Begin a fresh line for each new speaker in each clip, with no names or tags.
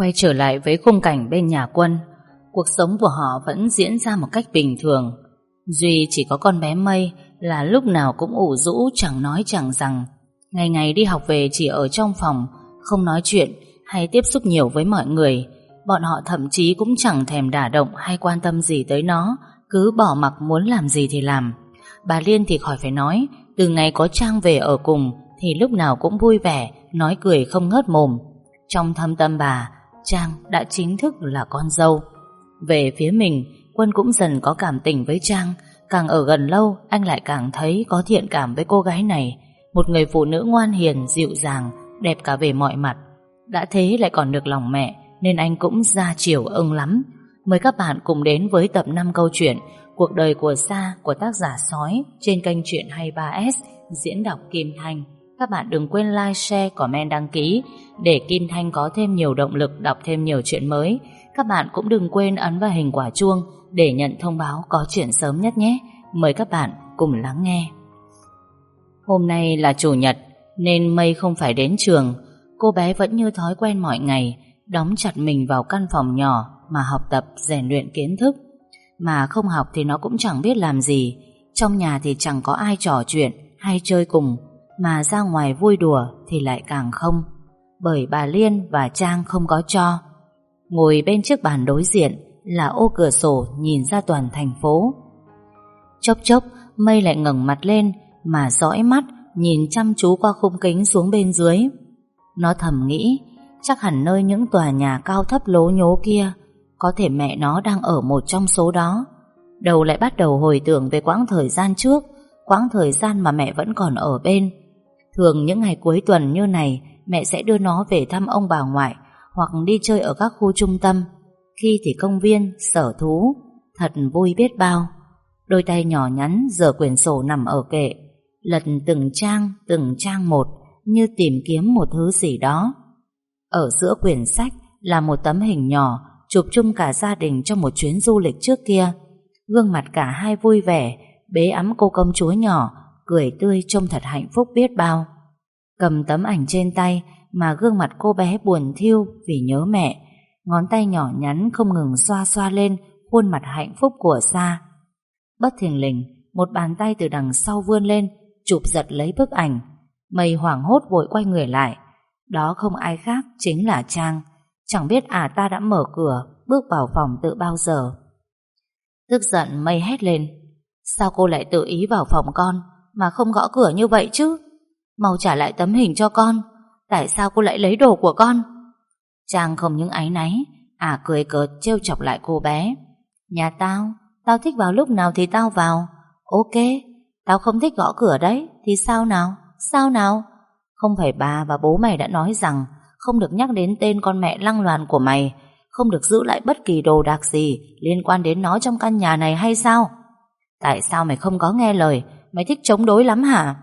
Quay trở lại với khung cảnh bên nhà quân. Cuộc sống của họ vẫn diễn ra một cách bình thường. Duy chỉ có con bé Mây Là lúc nào cũng ủ rũ, Chẳng nói chẳng rằng. Ngày ngày đi học về chỉ ở trong phòng, Không nói chuyện hay tiếp xúc nhiều với mọi người. Bọn họ thậm chí cũng chẳng thèm đả động Hay quan tâm gì tới nó, Cứ bỏ mặc muốn làm gì thì làm. Bà Liên thì khỏi phải nói, Từ ngày có Trang về ở cùng Thì lúc nào cũng vui vẻ, Nói cười không ngớt mồm. Trong thâm tâm bà Trang đã chính thức là con dâu. Về phía mình Quân cũng dần có cảm tình với Trang. Càng ở gần lâu Anh lại càng thấy có thiện cảm với cô gái này. Một người phụ nữ ngoan hiền, dịu dàng Đẹp cả về mọi mặt. Đã thế lại còn được lòng mẹ Nên anh cũng ra chiều ưng lắm. Mời các bạn cùng đến với tập 5 câu chuyện Cuộc đời của Sa của tác giả Sói Trên kênh Chuyện 23S Diễn đọc Kim Thanh các bạn đừng quên like, share, comment, đăng ký để Kim Thanh có thêm nhiều động lực đọc thêm nhiều chuyện mới. Các bạn cũng đừng quên ấn vào hình quả chuông để nhận thông báo có chuyện sớm nhất nhé. Mời các bạn cùng lắng nghe. Hôm nay là chủ nhật nên Mây không phải đến trường. Cô bé vẫn như thói quen mọi ngày đóng chặt mình vào căn phòng nhỏ mà học tập rèn luyện kiến thức. Mà không học thì nó cũng chẳng biết làm gì. Trong nhà thì chẳng có ai trò chuyện hay chơi cùng mà ra ngoài vui đùa thì lại càng không bởi bà Liên và Trang không có cho. Ngồi bên chiếc bàn đối diện là ô cửa sổ nhìn ra toàn thành phố. Chốc chốc mây lại ngẩng mặt lên mà dõi mắt nhìn chăm chú qua khung kính xuống bên dưới. Nó thầm nghĩ chắc hẳn nơi những tòa nhà cao thấp lố nhố kia có thể mẹ nó đang ở một trong số đó. Đầu lại bắt đầu hồi tưởng về quãng thời gian trước, quãng thời gian mà mẹ vẫn còn ở bên. Thường những ngày cuối tuần như này mẹ sẽ đưa nó về thăm ông bà ngoại hoặc đi chơi ở các khu trung tâm. Khi thì công viên, sở thú, thật vui biết bao. Đôi tay nhỏ nhắn giờ quyển sổ nằm ở kệ, lật từng trang, từng trang một như tìm kiếm một thứ gì đó. Ở giữa quyển sách là một tấm hình nhỏ chụp chung cả gia đình trong một chuyến du lịch trước kia. Gương mặt cả hai vui vẻ, bế ấm cô công chúa nhỏ cười tươi trông thật hạnh phúc biết bao. Cầm tấm ảnh trên tay mà gương mặt cô bé buồn thiêu vì nhớ mẹ, ngón tay nhỏ nhắn không ngừng xoa xoa lên khuôn mặt hạnh phúc của Sa. Bất thình lình, một bàn tay từ đằng sau vươn lên, chụp giật lấy bức ảnh. Mây hoảng hốt vội quay người lại. Đó không ai khác, chính là Trang. Chẳng biết à ta đã mở cửa, bước vào phòng tự bao giờ. Tức giận Mây hét lên. Sao cô lại tự ý vào phòng con? Mà không gõ cửa như vậy chứ? Mau trả lại tấm hình cho con. Tại sao cô lại lấy đồ của con? Trang không những áy náy, à cười cợt trêu chọc lại cô bé. Nhà tao, tao thích vào lúc nào thì tao vào. Ok, tao không thích gõ cửa đấy, thì sao nào? Sao nào? Không phải bà và bố mày đã nói rằng không được nhắc đến tên con mẹ lăng loàn của mày, không được giữ lại bất kỳ đồ đạc gì liên quan đến nó trong căn nhà này hay sao? Tại sao mày không có nghe lời Mày thích chống đối lắm hả?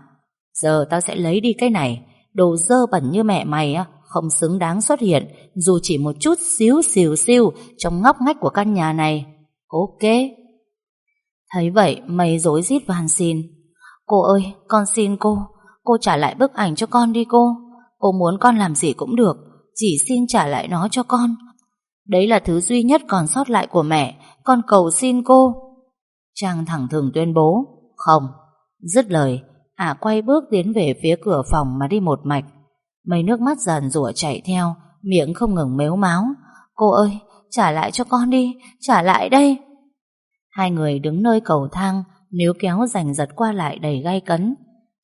Giờ tao sẽ lấy đi cái này. Đồ dơ bẩn như mẹ mày á, Không xứng đáng xuất hiện. Dù chỉ một chút xíu, xìu xiu Trong ngóc ngách của căn nhà này. Ok. Thấy vậy, mày dối rít van xin. Cô ơi, con xin cô. Cô trả lại bức ảnh cho con đi cô. Cô muốn con làm gì cũng được. Chỉ xin trả lại nó cho con. Đấy là thứ duy nhất còn sót lại của mẹ. Con cầu xin cô. Trang thẳng thừng tuyên bố. Không. Dứt lời, ả quay bước tiến về phía cửa phòng mà đi một mạch. Mấy nước mắt dần rủa chảy theo, miệng không ngừng mếu máo. Cô ơi, trả lại cho con đi, trả lại đây. Hai người đứng nơi cầu thang, níu kéo giành giật qua lại đầy gai cấn.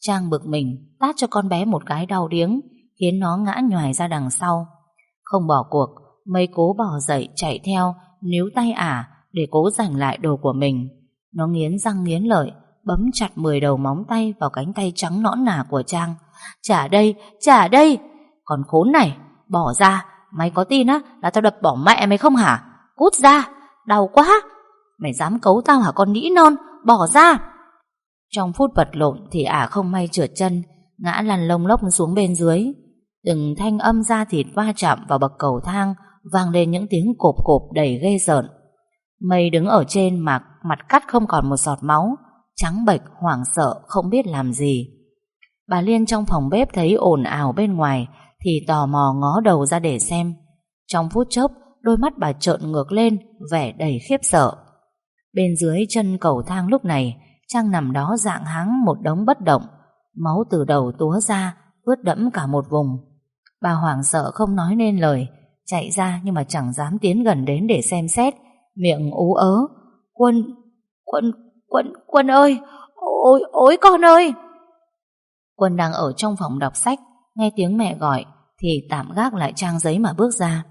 Trang bực mình, tát cho con bé một cái đau điếng, khiến nó ngã nhòi ra đằng sau. Không bỏ cuộc, mây cố bỏ dậy chạy theo, níu tay ả để cố giành lại đồ của mình. Nó nghiến răng nghiến lợi, bấm chặt 10 đầu móng tay vào cánh tay trắng nõn nà của Trang. Trả đây, trả đây! Còn khốn này, bỏ ra, mày có tin á là tao đập bỏ mẹ mày không hả? Cút ra, đau quá! Mày dám cấu tao hả con nĩ non, bỏ ra! Trong phút vật lộn thì ả không may trượt chân, ngã lăn lông lốc xuống bên dưới. Từng thanh âm da thịt va chạm vào bậc cầu thang vang lên những tiếng cộp cộp đầy ghê rợn. Mây đứng ở trên mà mặt cắt không còn một giọt máu, trắng bệch, hoảng sợ, không biết làm gì. Bà Liên trong phòng bếp thấy ồn ào bên ngoài thì tò mò ngó đầu ra để xem. Trong phút chốc Đôi mắt bà trợn ngược lên Vẻ đầy khiếp sợ Bên dưới chân cầu thang lúc này Trang nằm đó dạng háng một đống bất động Máu từ đầu túa ra Ướt đẫm cả một vùng Bà hoảng sợ không nói nên lời Chạy ra nhưng mà chẳng dám tiến gần đến để xem xét Miệng ú ớ Quân, quân, quân, quân ơi Ôi, ôi con ơi. Quân đang ở trong phòng đọc sách Nghe tiếng mẹ gọi Thì tạm gác lại trang giấy mà bước ra.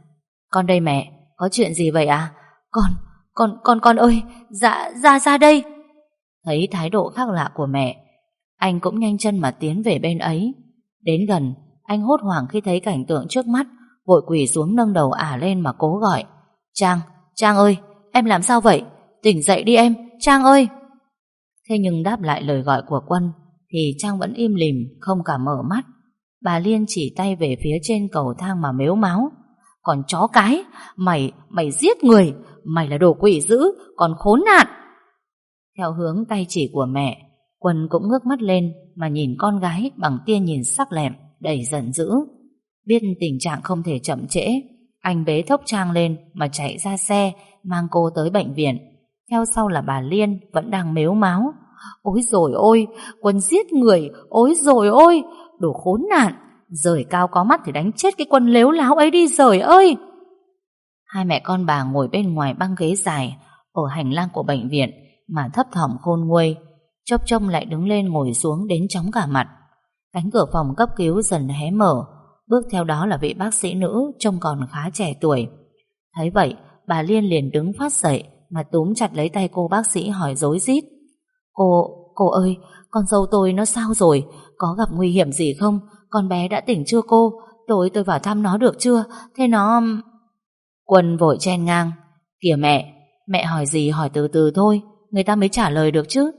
Con đây mẹ, có chuyện gì vậy à? Con, con, con, con ơi Dạ, ra ra đây. Thấy thái độ khác lạ của mẹ Anh cũng nhanh chân mà tiến về bên ấy. Đến gần Anh hốt hoảng khi thấy cảnh tượng trước mắt Vội quỳ xuống nâng đầu ả lên mà cố gọi. Trang, Trang ơi Em làm sao vậy? Tỉnh dậy đi em, Trang ơi. Thế nhưng đáp lại lời gọi của quân Thì Trang vẫn im lìm Không cả mở mắt. Bà Liên chỉ tay về phía trên cầu thang mà mếu máu. Còn chó cái Mày, mày giết người Mày là đồ quỷ dữ, còn khốn nạn. Theo hướng tay chỉ của mẹ Quân cũng ngước mắt lên Mà nhìn con gái bằng tia nhìn sắc lẹm Đầy giận dữ. Biết tình trạng không thể chậm trễ Anh bế thốc Trang lên Mà chạy ra xe Mang cô tới bệnh viện. Theo sau là bà Liên Vẫn đang mếu máu. Ôi rồi ôi Quân giết người, Ôi rồi ôi. Đồ khốn nạn, Rời cao có mắt thì đánh chết cái quân lếu láo ấy đi rời ơi. Hai mẹ con bà ngồi bên ngoài băng ghế dài Ở hành lang của bệnh viện Mà thấp thỏm khôn nguôi, Chốc trông lại đứng lên ngồi xuống đến chóng cả mặt. Cánh cửa phòng cấp cứu dần hé mở, Bước theo đó là vị bác sĩ nữ Trông còn khá trẻ tuổi. Thấy vậy, bà Liên liền đứng phát dậy mà túm chặt lấy tay cô bác sĩ hỏi dối rít. Cô, cô ơi Con dâu tôi nó sao rồi? Có gặp nguy hiểm gì không? Con bé đã tỉnh chưa cô? Tối tôi vào thăm nó được chưa? Thế nó... Quân vội chen ngang. Kìa mẹ, mẹ hỏi gì hỏi từ từ thôi Người ta mới trả lời được chứ.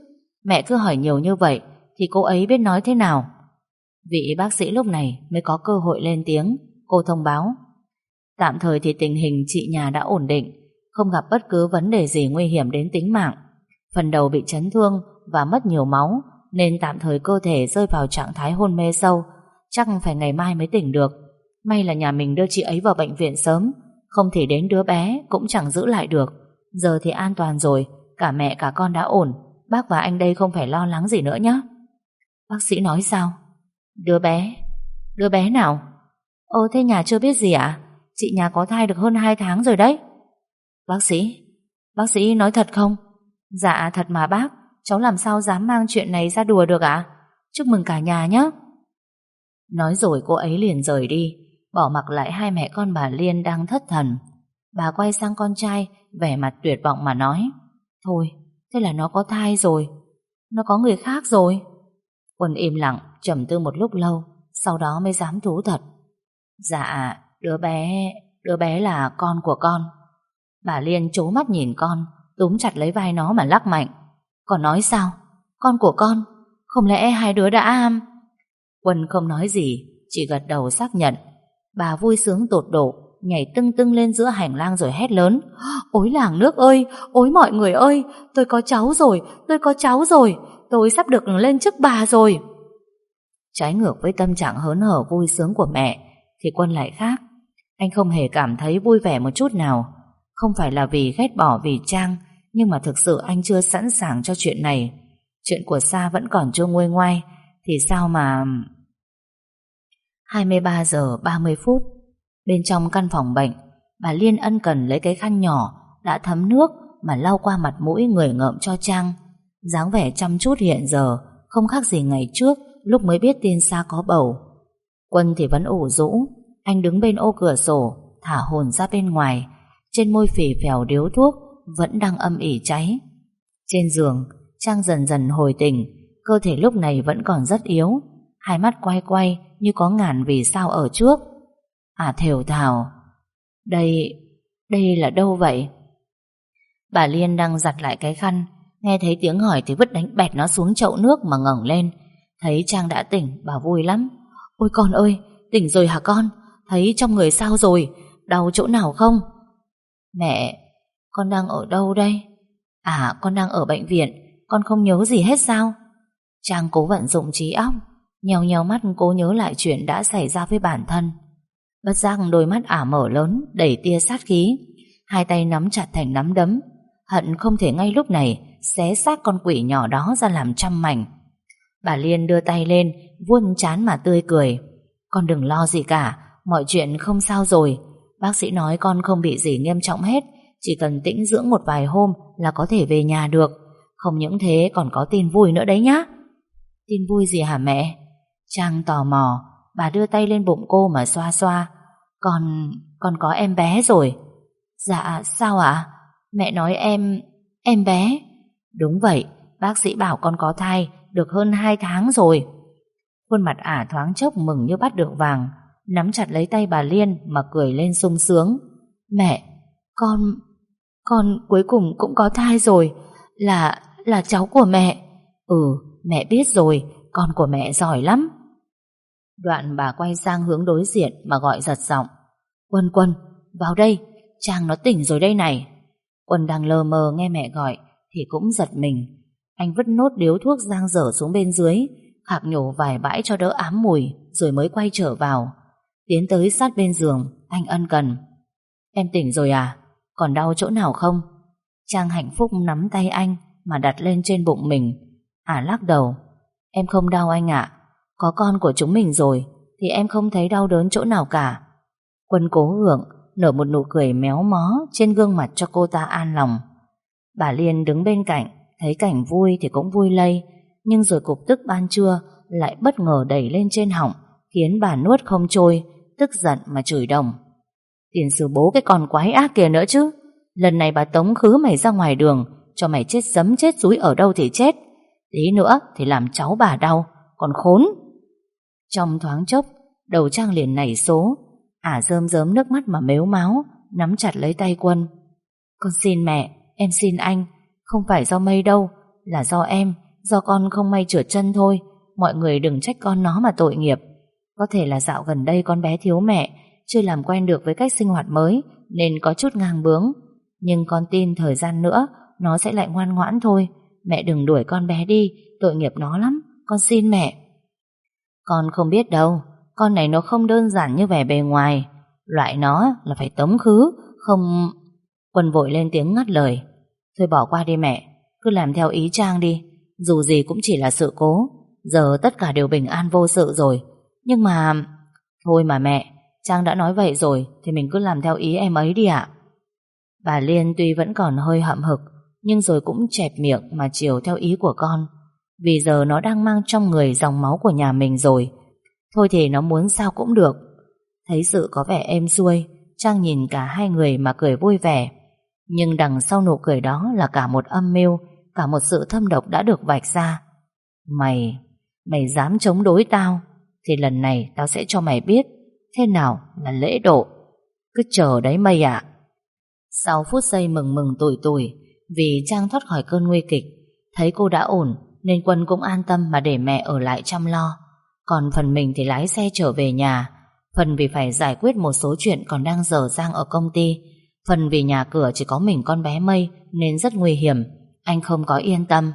Mẹ cứ hỏi nhiều như vậy Thì cô ấy biết nói thế nào? Vị bác sĩ lúc này mới có cơ hội lên tiếng. Cô thông báo Tạm thời thì tình hình chị nhà đã ổn định không gặp bất cứ vấn đề gì nguy hiểm đến tính mạng. Phần đầu bị chấn thương Và mất nhiều máu, Nên tạm thời cơ thể rơi vào trạng thái hôn mê sâu. Chắc phải ngày mai mới tỉnh được. May là nhà mình đưa chị ấy vào bệnh viện sớm, Không thì đến đứa bé Cũng chẳng giữ lại được. Giờ thì an toàn rồi, Cả mẹ cả con đã ổn. Bác và anh đây không phải lo lắng gì nữa nhé Bác sĩ nói sao? Đứa bé Đứa bé nào? Ồ, thế nhà chưa biết gì à Chị nhà có thai được hơn 2 tháng rồi đấy. Bác sĩ Bác sĩ nói thật không? Dạ thật mà bác. Cháu làm sao dám mang chuyện này ra đùa được ạ? Chúc mừng cả nhà nhé. Nói rồi cô ấy liền rời đi, Bỏ mặc lại hai mẹ con bà Liên đang thất thần. Bà quay sang con trai, Vẻ mặt tuyệt vọng mà nói, Thôi, thế là nó có thai rồi. Nó có người khác rồi. Quân im lặng, trầm tư một lúc lâu, Sau đó mới dám thú thật. Dạ đứa bé Đứa bé là con của con. Bà Liên chố mắt nhìn con, Túm chặt lấy vai nó mà lắc mạnh. Còn nói sao? Con của con, Không lẽ hai đứa đã am? Quân không nói gì, Chỉ gật đầu xác nhận. Bà vui sướng tột độ, Nhảy tưng tưng lên giữa hành lang rồi hét lớn. Ôi làng nước ơi! Ôi mọi người ơi! Tôi có cháu rồi! Tôi có cháu rồi! Tôi sắp được lên chức bà rồi! Trái ngược với tâm trạng hớn hở vui sướng của mẹ, Thì Quân lại khác. Anh không hề cảm thấy vui vẻ một chút nào. Không phải là vì ghét bỏ vì Trang, Nhưng mà thực sự anh chưa sẵn sàng cho chuyện này. Chuyện của Sa vẫn còn chưa nguôi ngoai, Thì sao mà 23 giờ 30 phút, Bên trong căn phòng bệnh, Bà Liên ân cần lấy cái khăn nhỏ Đã thấm nước mà lau qua mặt mũi người ngợm cho Trang. Dáng vẻ chăm chút hiện giờ, Không khác gì ngày trước Lúc mới biết tin Sa có bầu. Quân thì vẫn ủ rũ, Anh đứng bên ô cửa sổ, Thả hồn ra bên ngoài. Trên môi phỉ phèo điếu thuốc Vẫn đang âm ỉ cháy. Trên giường Trang dần dần hồi tỉnh Cơ thể lúc này vẫn còn rất yếu Hai mắt quay quay như có ngàn vì sao ở trước. À thều thào Đây, đây là đâu vậy? Bà Liên đang giặt lại cái khăn Nghe thấy tiếng hỏi thì vứt đánh bẹt nó xuống chậu nước mà ngẩng lên. Thấy Trang đã tỉnh bà vui lắm. Ôi con ơi tỉnh rồi hả con? Thấy trong người sao rồi? Đau chỗ nào không? Mẹ, con đang ở đâu đây? À con đang ở bệnh viện. Con không nhớ gì hết sao? Trang cố vận dụng trí óc Nhèo nhèo mắt, cố nhớ lại chuyện đã xảy ra với bản thân. Bất giác đôi mắt ả mở lớn Đẩy tia sát khí. Hai tay nắm chặt thành nắm đấm. Hận không thể ngay lúc này Xé xác con quỷ nhỏ đó ra làm trăm mảnh. Bà Liên đưa tay lên Vuôn chán mà tươi cười. Con đừng lo gì cả, Mọi chuyện không sao rồi. Bác sĩ nói con không bị gì nghiêm trọng hết Chỉ cần tĩnh dưỡng một vài hôm Là có thể về nhà được. Không những thế còn có tin vui nữa đấy nhá. Tin vui gì hả mẹ? Trang tò mò Bà đưa tay lên bụng cô mà xoa xoa. Con, con có em bé rồi. Dạ sao ạ? Mẹ nói em, em bé. Đúng vậy Bác sĩ bảo con có thai Được hơn 2 tháng rồi. Khuôn mặt ả thoáng chốc mừng như bắt được vàng. Nắm chặt lấy tay bà Liên Mà cười lên sung sướng. Mẹ, con Con cuối cùng cũng có thai rồi Là, là cháu của mẹ. Ừ, mẹ biết rồi Con của mẹ giỏi lắm. Đoạn bà quay sang hướng đối diện Mà gọi giật giọng. Quân quân, vào đây Trang nó tỉnh rồi đây này. Quân đang lờ mờ nghe mẹ gọi Thì cũng giật mình. Anh vứt nốt điếu thuốc giang dở xuống bên dưới Khạc nhổ vài bãi cho đỡ ám mùi Rồi mới quay trở vào. Tiến tới sát bên giường, Anh ân cần. Em tỉnh rồi à? Còn đau chỗ nào không? Trang hạnh phúc nắm tay anh Mà đặt lên trên bụng mình. À lắc đầu. Em không đau anh ạ. Có con của chúng mình rồi, Thì em không thấy đau đớn chỗ nào cả. Quân cố hưởng Nở một nụ cười méo mó Trên gương mặt cho cô ta an lòng. Bà Liên đứng bên cạnh, Thấy cảnh vui thì cũng vui lây, Nhưng rồi cục tức ban trưa Lại bất ngờ đẩy lên trên họng, Khiến bà nuốt không trôi. Tức giận mà chửi đồng. Tiền sư bố cái con quái ác kia nữa chứ. Lần này bà tống khứ mày ra ngoài đường Cho mày chết sấm chết rúi ở đâu thì chết. Tí nữa thì làm cháu bà đau Còn khốn. Trong thoáng chốc Đầu Trang liền nảy số. Ả rơm rớm nước mắt mà mếu máu Nắm chặt lấy tay quân. Con xin mẹ, em xin anh. Không phải do mây đâu Là do em, do con không may trượt chân thôi. Mọi người đừng trách con nó mà tội nghiệp. Có thể là dạo gần đây con bé thiếu mẹ, Chưa làm quen được với cách sinh hoạt mới, Nên có chút ngang bướng. Nhưng con tin thời gian nữa, Nó sẽ lại ngoan ngoãn thôi. Mẹ đừng đuổi con bé đi, Tội nghiệp nó lắm, Con xin mẹ. Con không biết đâu, Con này nó không đơn giản như vẻ bề ngoài. Loại nó là phải tống khứ, Không Quân vội lên tiếng ngắt lời. Thôi bỏ qua đi mẹ, Cứ làm theo ý Trang đi. Dù gì cũng chỉ là sự cố. Giờ tất cả đều bình an vô sự rồi. Nhưng mà Thôi mà mẹ Trang đã nói vậy rồi Thì mình cứ làm theo ý em ấy đi ạ Bà Liên tuy vẫn còn hơi hậm hực nhưng rồi cũng chẹp miệng mà chiều theo ý của con. Vì giờ nó đang mang trong người dòng máu của nhà mình rồi. Thôi thì nó muốn sao cũng được. Thấy sự có vẻ êm xuôi, Trang nhìn cả hai người mà cười vui vẻ. Nhưng đằng sau nụ cười đó là cả một âm mưu, cả một sự thâm độc đã được vạch ra. Mày, mày dám chống đối tao, thì lần này tao sẽ cho mày biết thế nào là lễ độ. Cứ chờ đấy mây ạ. Sau phút giây mừng mừng tuổi tuổi, vì Trang thoát khỏi cơn nguy kịch. Thấy cô đã ổn nên Quân cũng an tâm mà để mẹ ở lại chăm lo. Còn phần mình thì lái xe trở về nhà. Phần vì phải giải quyết một số chuyện còn đang dở dang ở công ty. Phần vì nhà cửa chỉ có mình con bé Mây nên rất nguy hiểm. Anh không có yên tâm.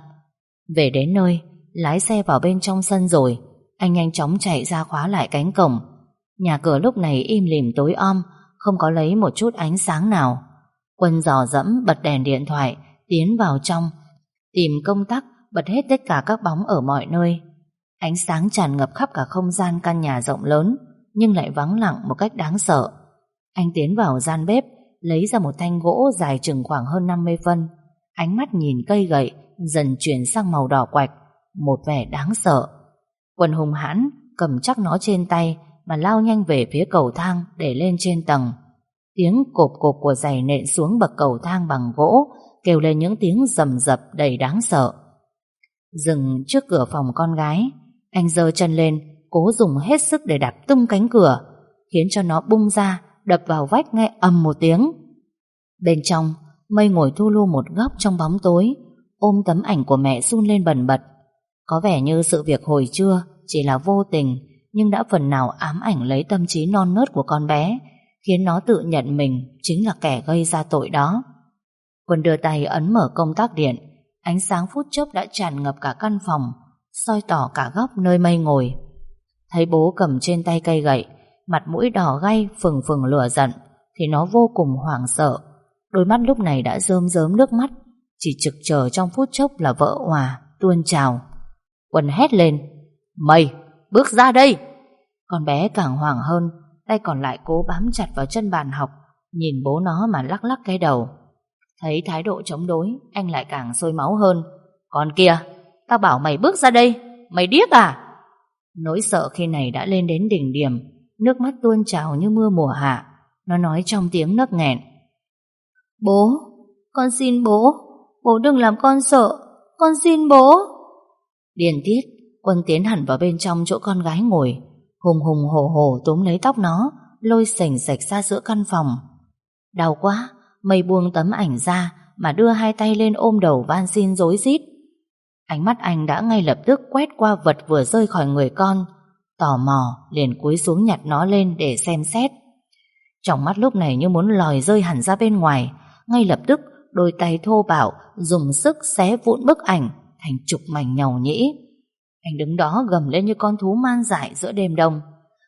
Về đến nơi, lái xe vào bên trong sân rồi. Anh nhanh chóng chạy ra khóa lại cánh cổng. Nhà cửa lúc này im lìm tối om, không có lấy một chút ánh sáng nào. Quân dò dẫm bật đèn điện thoại, tiến vào trong, tìm công tắc, bật hết tất cả các bóng ở mọi nơi. Ánh sáng tràn ngập khắp cả không gian căn nhà rộng lớn, nhưng lại vắng lặng một cách đáng sợ. Anh tiến vào gian bếp, lấy ra một thanh gỗ dài chừng khoảng hơn 50 phân. Ánh mắt nhìn cây gậy, dần chuyển sang màu đỏ quạch, một vẻ đáng sợ. Quân hùng hãn, cầm chắc nó trên tay, mà lao nhanh về phía cầu thang để lên trên tầng. Tiếng cộp cộp của giày nện xuống bậc cầu thang bằng gỗ kêu lên những tiếng rầm rập đầy đáng sợ. Dừng trước cửa phòng con gái, anh giơ chân lên, cố dùng hết sức để đạp tung cánh cửa, khiến cho nó bung ra, đập vào vách nghe ầm một tiếng. Bên trong, Mây ngồi thu lu một góc trong bóng tối, ôm tấm ảnh của mẹ run lên bần bật. Có vẻ như sự việc hồi trưa chỉ là vô tình, nhưng đã phần nào ám ảnh lấy tâm trí non nớt của con bé, khiến nó tự nhận mình chính là kẻ gây ra tội đó. Quân đưa tay ấn mở công tắc điện, ánh sáng phút chốc đã tràn ngập cả căn phòng, soi tỏ cả góc nơi mây ngồi. Thấy bố cầm trên tay cây gậy, mặt mũi đỏ gay phừng phừng lửa giận, thì nó vô cùng hoảng sợ. Đôi mắt lúc này đã rơm rớm nước mắt, chỉ trực chờ trong phút chốc là vỡ hòa, tuôn trào. Quân hét lên, mày, bước ra đây! Con bé càng hoảng hơn, tay còn lại cố bám chặt vào chân bàn học, nhìn bố nó mà lắc lắc cái đầu. Thấy thái độ chống đối, anh lại càng sôi máu hơn. Con kia, tao bảo mày bước ra đây, mày điếc à? Nỗi sợ khi này đã lên đến đỉnh điểm, nước mắt tuôn trào như mưa mùa hạ. Nó nói trong tiếng nấc nghẹn. Bố, con xin bố, bố đừng làm con sợ, con xin bố. Điền tiết, quân tiến hẳn vào bên trong chỗ con gái ngồi, hùng hùng hổ hổ túm lấy tóc nó, lôi sành sạch ra giữa căn phòng. Đau quá, mây buông tấm ảnh ra mà đưa hai tay lên ôm đầu van xin dối rít. Ánh mắt anh đã ngay lập tức quét qua vật vừa rơi khỏi người con, tò mò liền cúi xuống nhặt nó lên để xem xét. Trong mắt lúc này như muốn lòi rơi hẳn ra bên ngoài, ngay lập tức đôi tay thô bạo dùng sức xé vụn bức ảnh thành chục mảnh nhàu nhĩ. Anh đứng đó gầm lên như con thú man dại giữa đêm đông.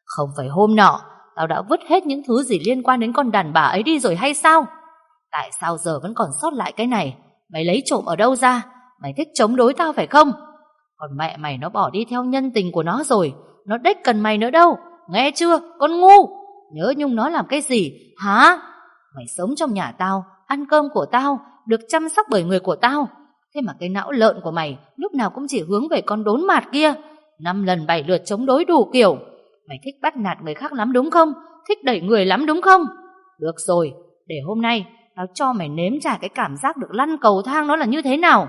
Không phải hôm nọ, tao đã vứt hết những thứ gì liên quan đến con đàn bà ấy đi rồi hay sao? Tại sao giờ vẫn còn sót lại cái này? Mày lấy trộm ở đâu ra? Mày thích chống đối tao phải không? Còn mẹ mày nó bỏ đi theo nhân tình của nó rồi. Nó đếch cần mày nữa đâu. Nghe chưa? Con ngu! Nhớ nhung nó làm cái gì? Hả? Mày sống trong nhà tao, ăn cơm của tao, được chăm sóc bởi người của tao. Thế mà cái não lợn của mày lúc nào cũng chỉ hướng về con đốn mạt kia. Năm lần bảy lượt chống đối đủ kiểu. Mày thích bắt nạt người khác lắm đúng không? Thích đẩy người lắm đúng không? Được rồi, để hôm nay tao cho mày nếm trải cái cảm giác được lăn cầu thang nó là như thế nào.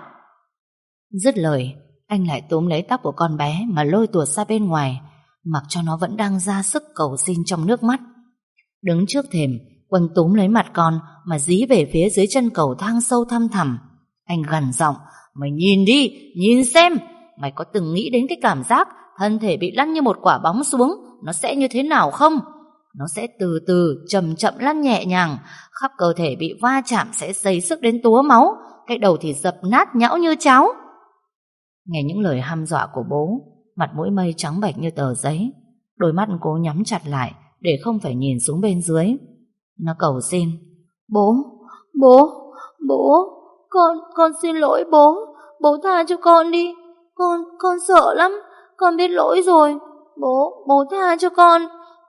Dứt lời, anh lại túm lấy tóc của con bé mà lôi tuột ra bên ngoài, mặc cho nó vẫn đang ra sức cầu xin trong nước mắt. Đứng trước thềm, Quân túm lấy mặt con mà dí về phía dưới chân cầu thang sâu thăm thẳm. Anh gằn giọng, mày nhìn đi, nhìn xem, mày có từng nghĩ đến cái cảm giác thân thể bị lăn như một quả bóng xuống, nó sẽ như thế nào không? Nó sẽ từ từ, chậm chậm lăn nhẹ nhàng, khắp cơ thể bị va chạm sẽ dày sức đến túa máu, cái đầu thì dập nát nhão như cháo. Nghe những lời hăm dọa của bố, mặt mũi mây trắng bệch như tờ giấy, đôi mắt cố nhắm chặt lại để không phải nhìn xuống bên dưới. Nó cầu xin, bố, bố, bố, con, con xin lỗi bố, bố tha cho con đi, con, con sợ lắm, con biết lỗi rồi, bố, bố tha cho con,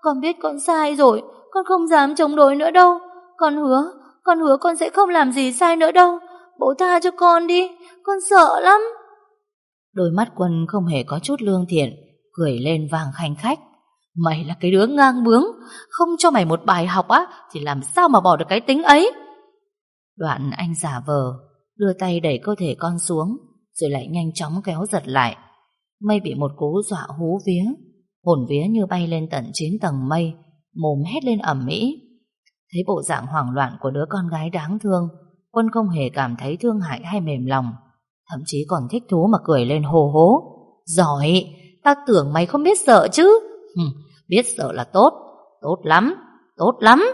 con biết con sai rồi, con không dám chống đối nữa đâu, con hứa, con hứa con sẽ không làm gì sai nữa đâu, bố tha cho con đi, con sợ lắm. Đôi mắt quân không hề có chút lương thiện, cười lên vàng khanh khách. Mày là cái đứa ngang bướng, không cho mày một bài học á, thì làm sao mà bỏ được cái tính ấy. Đoạn anh giả vờ, đưa tay đẩy cơ thể con xuống, rồi lại nhanh chóng kéo giật lại. Mây bị một cú dọa hú vía, hồn vía như bay lên tận 9 tầng mây, mồm hét lên ẩm mỹ. Thấy bộ dạng hoảng loạn của đứa con gái đáng thương, quân không hề cảm thấy thương hại hay mềm lòng, thậm chí còn thích thú mà cười lên hồ hố. Giỏi, ta tưởng mày không biết sợ chứ. Hừ, biết sợ là tốt, tốt lắm, tốt lắm.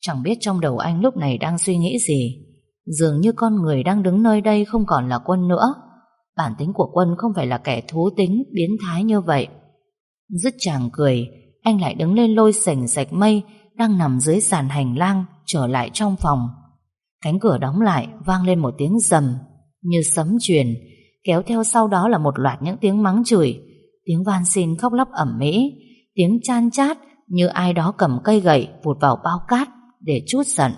Chẳng biết trong đầu anh lúc này đang suy nghĩ gì. Dường như con người đang đứng nơi đây không còn là quân nữa. Bản tính của quân không phải là kẻ thú tính, biến thái như vậy. Dứt chàng cười, anh lại đứng lên lôi sành sạch mây đang nằm dưới sàn hành lang trở lại trong phòng. Cánh cửa đóng lại vang lên một tiếng rầm như sấm truyền, kéo theo sau đó là một loạt những tiếng mắng chửi tiếng van xin khóc lóc ẩm mỹ, tiếng chan chát như ai đó cầm cây gậy vụt vào bao cát để chút giận.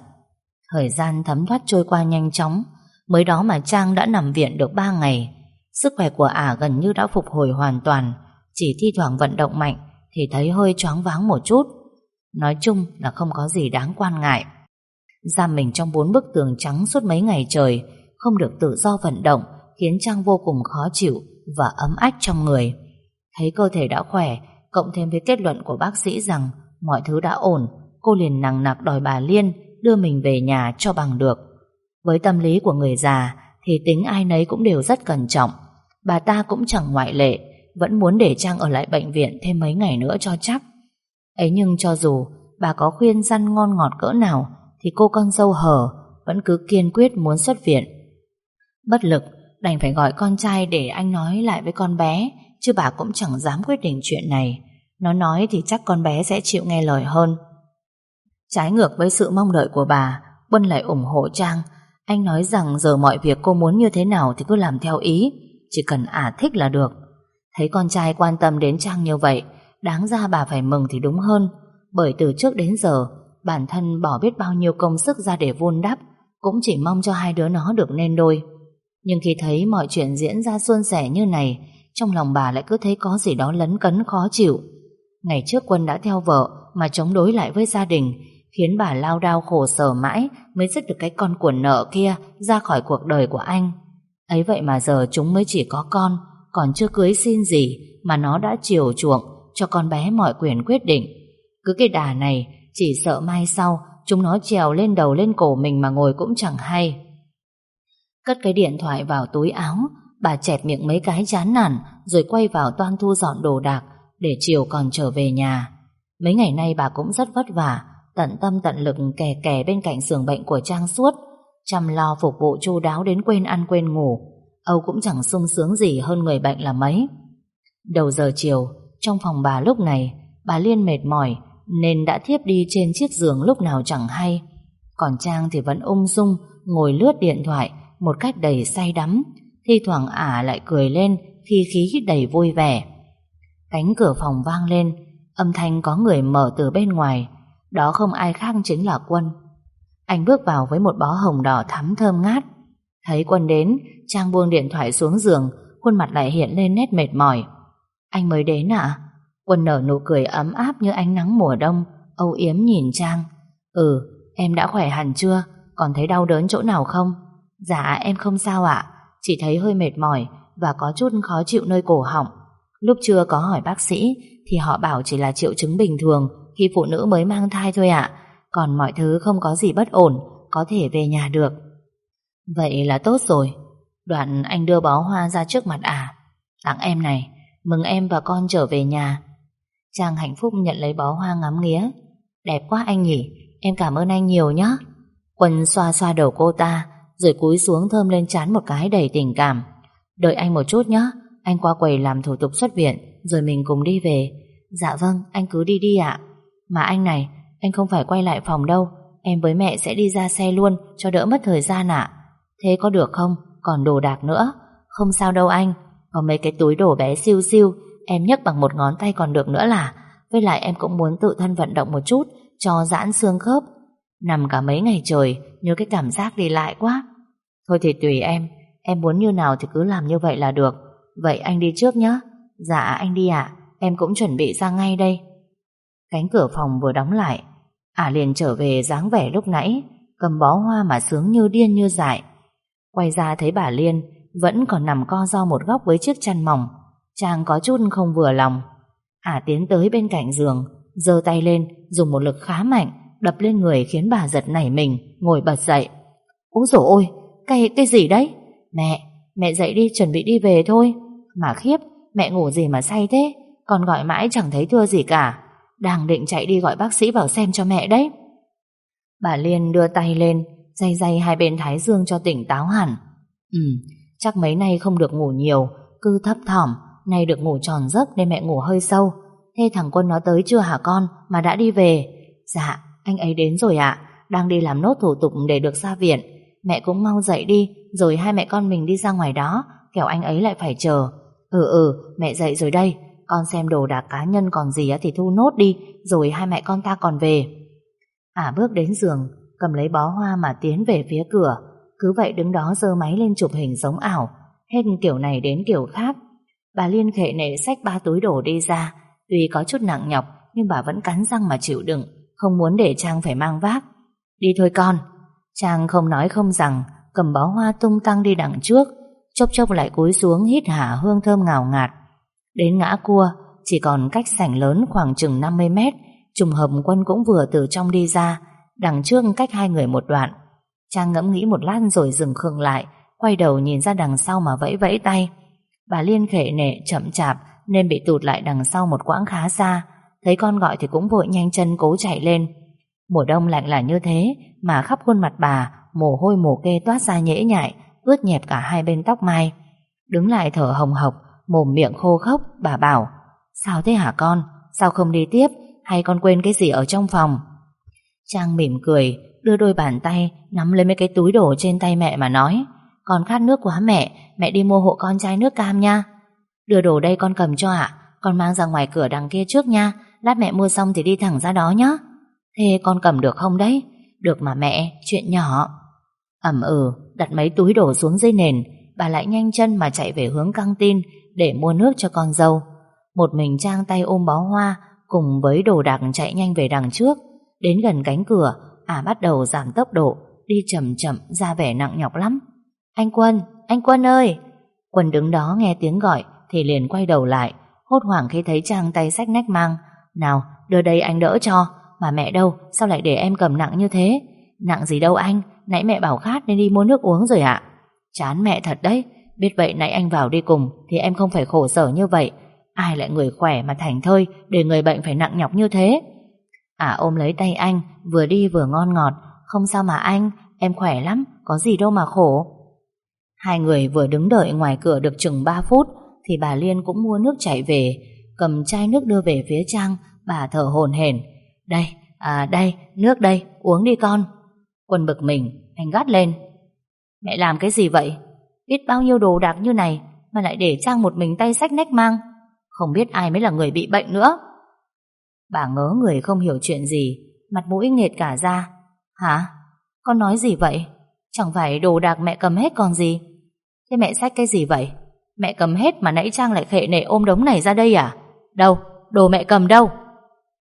Thời gian thấm thoát trôi qua nhanh chóng, mới đó mà Trang đã nằm viện được 3 ngày. Sức khỏe của ả gần như đã phục hồi hoàn toàn, chỉ thi thoảng vận động mạnh thì thấy hơi choáng váng một chút. Nói chung là không có gì đáng quan ngại. Giam mình trong bốn bức tường trắng suốt mấy ngày trời, không được tự do vận động, khiến Trang vô cùng khó chịu và ấm ách trong người. Thấy cơ thể đã khỏe, cộng thêm với kết luận của bác sĩ rằng mọi thứ đã ổn, cô liền nặng nặc đòi bà Liên đưa mình về nhà cho bằng được. Với tâm lý của người già thì tính ai nấy cũng đều rất cẩn trọng. Bà ta cũng chẳng ngoại lệ, vẫn muốn để Trang ở lại bệnh viện thêm mấy ngày nữa cho chắc. Ấy nhưng cho dù bà có khuyên răn ngon ngọt cỡ nào thì cô con dâu hờ vẫn cứ kiên quyết muốn xuất viện. Bất lực, đành phải gọi con trai để anh nói lại với con bé chứ bà cũng chẳng dám quyết định chuyện này. Nó nói thì chắc con bé sẽ chịu nghe lời hơn. Trái ngược với sự mong đợi của bà, Quân lại ủng hộ Trang. Anh nói rằng giờ mọi việc cô muốn như thế nào thì cứ làm theo ý, chỉ cần ả thích là được. Thấy con trai quan tâm đến Trang như vậy, đáng ra bà phải mừng thì đúng hơn, bởi từ trước đến giờ, bản thân bỏ biết bao nhiêu công sức ra để vun đắp, cũng chỉ mong cho hai đứa nó được nên đôi. Nhưng khi thấy mọi chuyện diễn ra suôn sẻ như này, trong lòng bà lại cứ thấy có gì đó lấn cấn khó chịu. Ngày trước Quân đã theo vợ mà chống đối lại với gia đình, khiến bà lao đao khổ sở mãi mới dứt được cái con của nợ kia ra khỏi cuộc đời của anh. Ấy vậy mà giờ chúng mới chỉ có con, còn chưa cưới xin gì mà nó đã chiều chuộng cho con bé mọi quyền quyết định. Cứ cái đà này, chỉ sợ mai sau chúng nó trèo lên đầu lên cổ mình mà ngồi cũng chẳng hay. Cất cái điện thoại vào túi áo, bà chẹt miệng mấy cái chán nản rồi quay vào toan thu dọn đồ đạc để chiều còn trở về nhà. Mấy ngày nay bà cũng rất vất vả, tận tâm tận lực kè kè bên cạnh giường bệnh của Trang suốt, chăm lo phục vụ chu đáo đến quên ăn quên ngủ. Âu cũng chẳng sung sướng gì hơn người bệnh là mấy. Đầu giờ chiều, trong phòng bà lúc này, bà Liên mệt mỏi nên đã thiếp đi trên chiếc giường lúc nào chẳng hay. Còn Trang thì vẫn ung dung ngồi lướt điện thoại một cách đầy say đắm, thi thoảng ả lại cười lên khi khí đầy vui vẻ. Cánh cửa phòng vang lên, âm thanh có người mở từ bên ngoài, đó không ai khác chính là Quân. Anh bước vào với một bó hồng đỏ thắm thơm ngát. Thấy Quân đến, Trang buông điện thoại xuống giường, khuôn mặt lại hiện lên nét mệt mỏi. Anh mới đến ạ? Quân nở nụ cười ấm áp như ánh nắng mùa đông, âu yếm nhìn Trang. Ừ, em đã khỏe hẳn chưa? Còn thấy đau đớn chỗ nào không? Dạ em không sao ạ, chỉ thấy hơi mệt mỏi và có chút khó chịu nơi cổ họng. Lúc chưa có hỏi bác sĩ thì họ bảo chỉ là triệu chứng bình thường khi phụ nữ mới mang thai thôi ạ. Còn mọi thứ không có gì bất ổn, có thể về nhà được. Vậy là tốt rồi. Đoạn anh đưa bó hoa ra trước mặt à. Tặng em này, mừng em và con trở về nhà. Trang hạnh phúc nhận lấy bó hoa ngắm nghía. Đẹp quá anh nhỉ, em cảm ơn anh nhiều nhé. Quân xoa xoa đầu cô ta, rồi cúi xuống thơm lên chán một cái đầy tình cảm. Đợi anh một chút nhé, anh qua quầy làm thủ tục xuất viện, rồi mình cùng đi về. Dạ vâng, anh cứ đi đi ạ. Mà anh này, anh không phải quay lại phòng đâu, em với mẹ sẽ đi ra xe luôn cho đỡ mất thời gian ạ. Thế có được không? Còn đồ đạc nữa. Không sao đâu anh, có mấy cái túi đồ bé siêu siêu, em nhấc bằng một ngón tay còn được nữa là. Với lại em cũng muốn tự thân vận động một chút cho giãn xương khớp. Nằm cả mấy ngày trời, nhớ cái cảm giác đi lại quá. Thôi thì tùy em, em muốn như nào thì cứ làm như vậy là được. Vậy anh đi trước nhé. Dạ anh đi ạ, em cũng chuẩn bị ra ngay đây. Cánh cửa phòng vừa đóng lại, ả liền trở về dáng vẻ lúc nãy, cầm bó hoa mà sướng như điên như dại. Quay ra thấy bà Liên vẫn còn nằm co do một góc với chiếc chăn mỏng. Chàng có chút không vừa lòng. Ả tiến tới bên cạnh giường, giơ tay lên, dùng một lực khá mạnh, đập lên người khiến bà giật nảy mình, ngồi bật dậy. Úi dồi ôi, cái, cái gì đấy? Mẹ, mẹ dậy đi chuẩn bị đi về thôi. Mà khiếp, mẹ ngủ gì mà say thế? Còn gọi mãi chẳng thấy thưa gì cả. Đang định chạy đi gọi bác sĩ vào xem cho mẹ đấy. Bà Liên đưa tay lên, day day hai bên thái dương cho tỉnh táo hẳn. Ừ, chắc mấy nay không được ngủ nhiều, cứ thấp thỏm, nay được ngủ tròn giấc nên mẹ ngủ hơi sâu. Thế thằng Quân nó tới chưa hả con, mà đã đi về? Dạ, anh ấy đến rồi ạ, đang đi làm nốt thủ tục để được ra viện. Mẹ cũng mau dậy đi, rồi hai mẹ con mình đi ra ngoài đó, kẻo anh ấy lại phải chờ. Ừ ừ, mẹ dậy rồi đây, con xem đồ đạc cá nhân còn gì thì thu nốt đi, rồi hai mẹ con ta còn về. À bước đến giường, cầm lấy bó hoa mà tiến về phía cửa, cứ vậy đứng đó giơ máy lên chụp hình giống ảo, hết kiểu này đến kiểu khác. Bà Liên khệ nệ xách ba túi đồ đi ra, tuy có chút nặng nhọc, nhưng bà vẫn cắn răng mà chịu đựng, không muốn để Trang phải mang vác. Đi thôi con. Trang không nói không rằng, cầm bó hoa tung tăng đi đằng trước, chốc chốc lại cúi xuống hít hả hương thơm ngào ngạt. Đến ngã cua, chỉ còn cách sảnh lớn khoảng chừng 50 mét, trùng hợp quân cũng vừa từ trong đi ra, đằng trước cách hai người một đoạn. Trang ngẫm nghĩ một lát rồi dừng khương lại, quay đầu nhìn ra đằng sau mà vẫy vẫy tay. Bà Liên khệ nệ chậm chạp nên bị tụt lại đằng sau một quãng khá xa, thấy con gọi thì cũng vội nhanh chân cố chạy lên. Mùa đông lạnh là như thế, mà khắp khuôn mặt bà, mồ hôi mồ kê toát ra nhễ nhại, ướt nhẹp cả hai bên tóc mai. Đứng lại thở hồng hộc, mồm miệng khô khốc, bà bảo, sao thế hả con, sao không đi tiếp? Hay con quên cái gì ở trong phòng? Trang mỉm cười Đưa đôi bàn tay Nắm lấy mấy cái túi đồ trên tay mẹ mà nói Con khát nước quá mẹ Mẹ đi mua hộ con chai nước cam nha. Đưa đồ đây con cầm cho ạ Con mang ra ngoài cửa đằng kia trước nha Lát mẹ mua xong thì đi thẳng ra đó nhé Thế con cầm được không đấy? Được mà mẹ, chuyện nhỏ. Ẩm ừ, đặt mấy túi đồ xuống dưới nền Bà lại nhanh chân mà chạy về hướng căng tin để mua nước cho con dâu. Một mình Trang tay ôm bó hoa Cùng với đồ đạc chạy nhanh về đằng trước. Đến gần cánh cửa À bắt đầu giảm tốc độ Đi chậm chậm ra vẻ nặng nhọc lắm. Anh Quân, anh Quân ơi! Quân đứng đó nghe tiếng gọi Thì liền quay đầu lại Hốt hoảng khi thấy Trang tay sách nách mang. Nào đưa đây anh đỡ cho. Mà mẹ đâu sao lại để em cầm nặng như thế? Nặng gì đâu anh Nãy mẹ bảo khát nên đi mua nước uống rồi ạ. Chán mẹ thật đấy. Biết vậy nãy anh vào đi cùng Thì em không phải khổ sở như vậy. Ai lại người khỏe mà thành thơi Để người bệnh phải nặng nhọc như thế? À ôm lấy tay anh Vừa đi vừa ngon ngọt. Không sao mà anh Em khỏe lắm Có gì đâu mà khổ. Hai người vừa đứng đợi ngoài cửa được chừng 3 phút Thì bà Liên cũng mua nước chảy về. Cầm chai nước đưa về phía Trang Bà thở hồn hển. Đây, à đây, nước đây, uống đi con. Quân bực mình, anh gắt lên. Mẹ làm cái gì vậy? Biết bao nhiêu đồ đạc như này Mà lại để Trang một mình tay sách nách mang Không biết ai mới là người bị bệnh nữa Bà ngớ người không hiểu chuyện gì, Mặt mũi nghệt cả ra Hả? Con nói gì vậy? Chẳng phải đồ đạc mẹ cầm hết còn gì Thế mẹ sách cái gì vậy? Mẹ cầm hết mà nãy Trang lại khệ nệ ôm đống này ra đây à? Đâu? Đồ mẹ cầm đâu?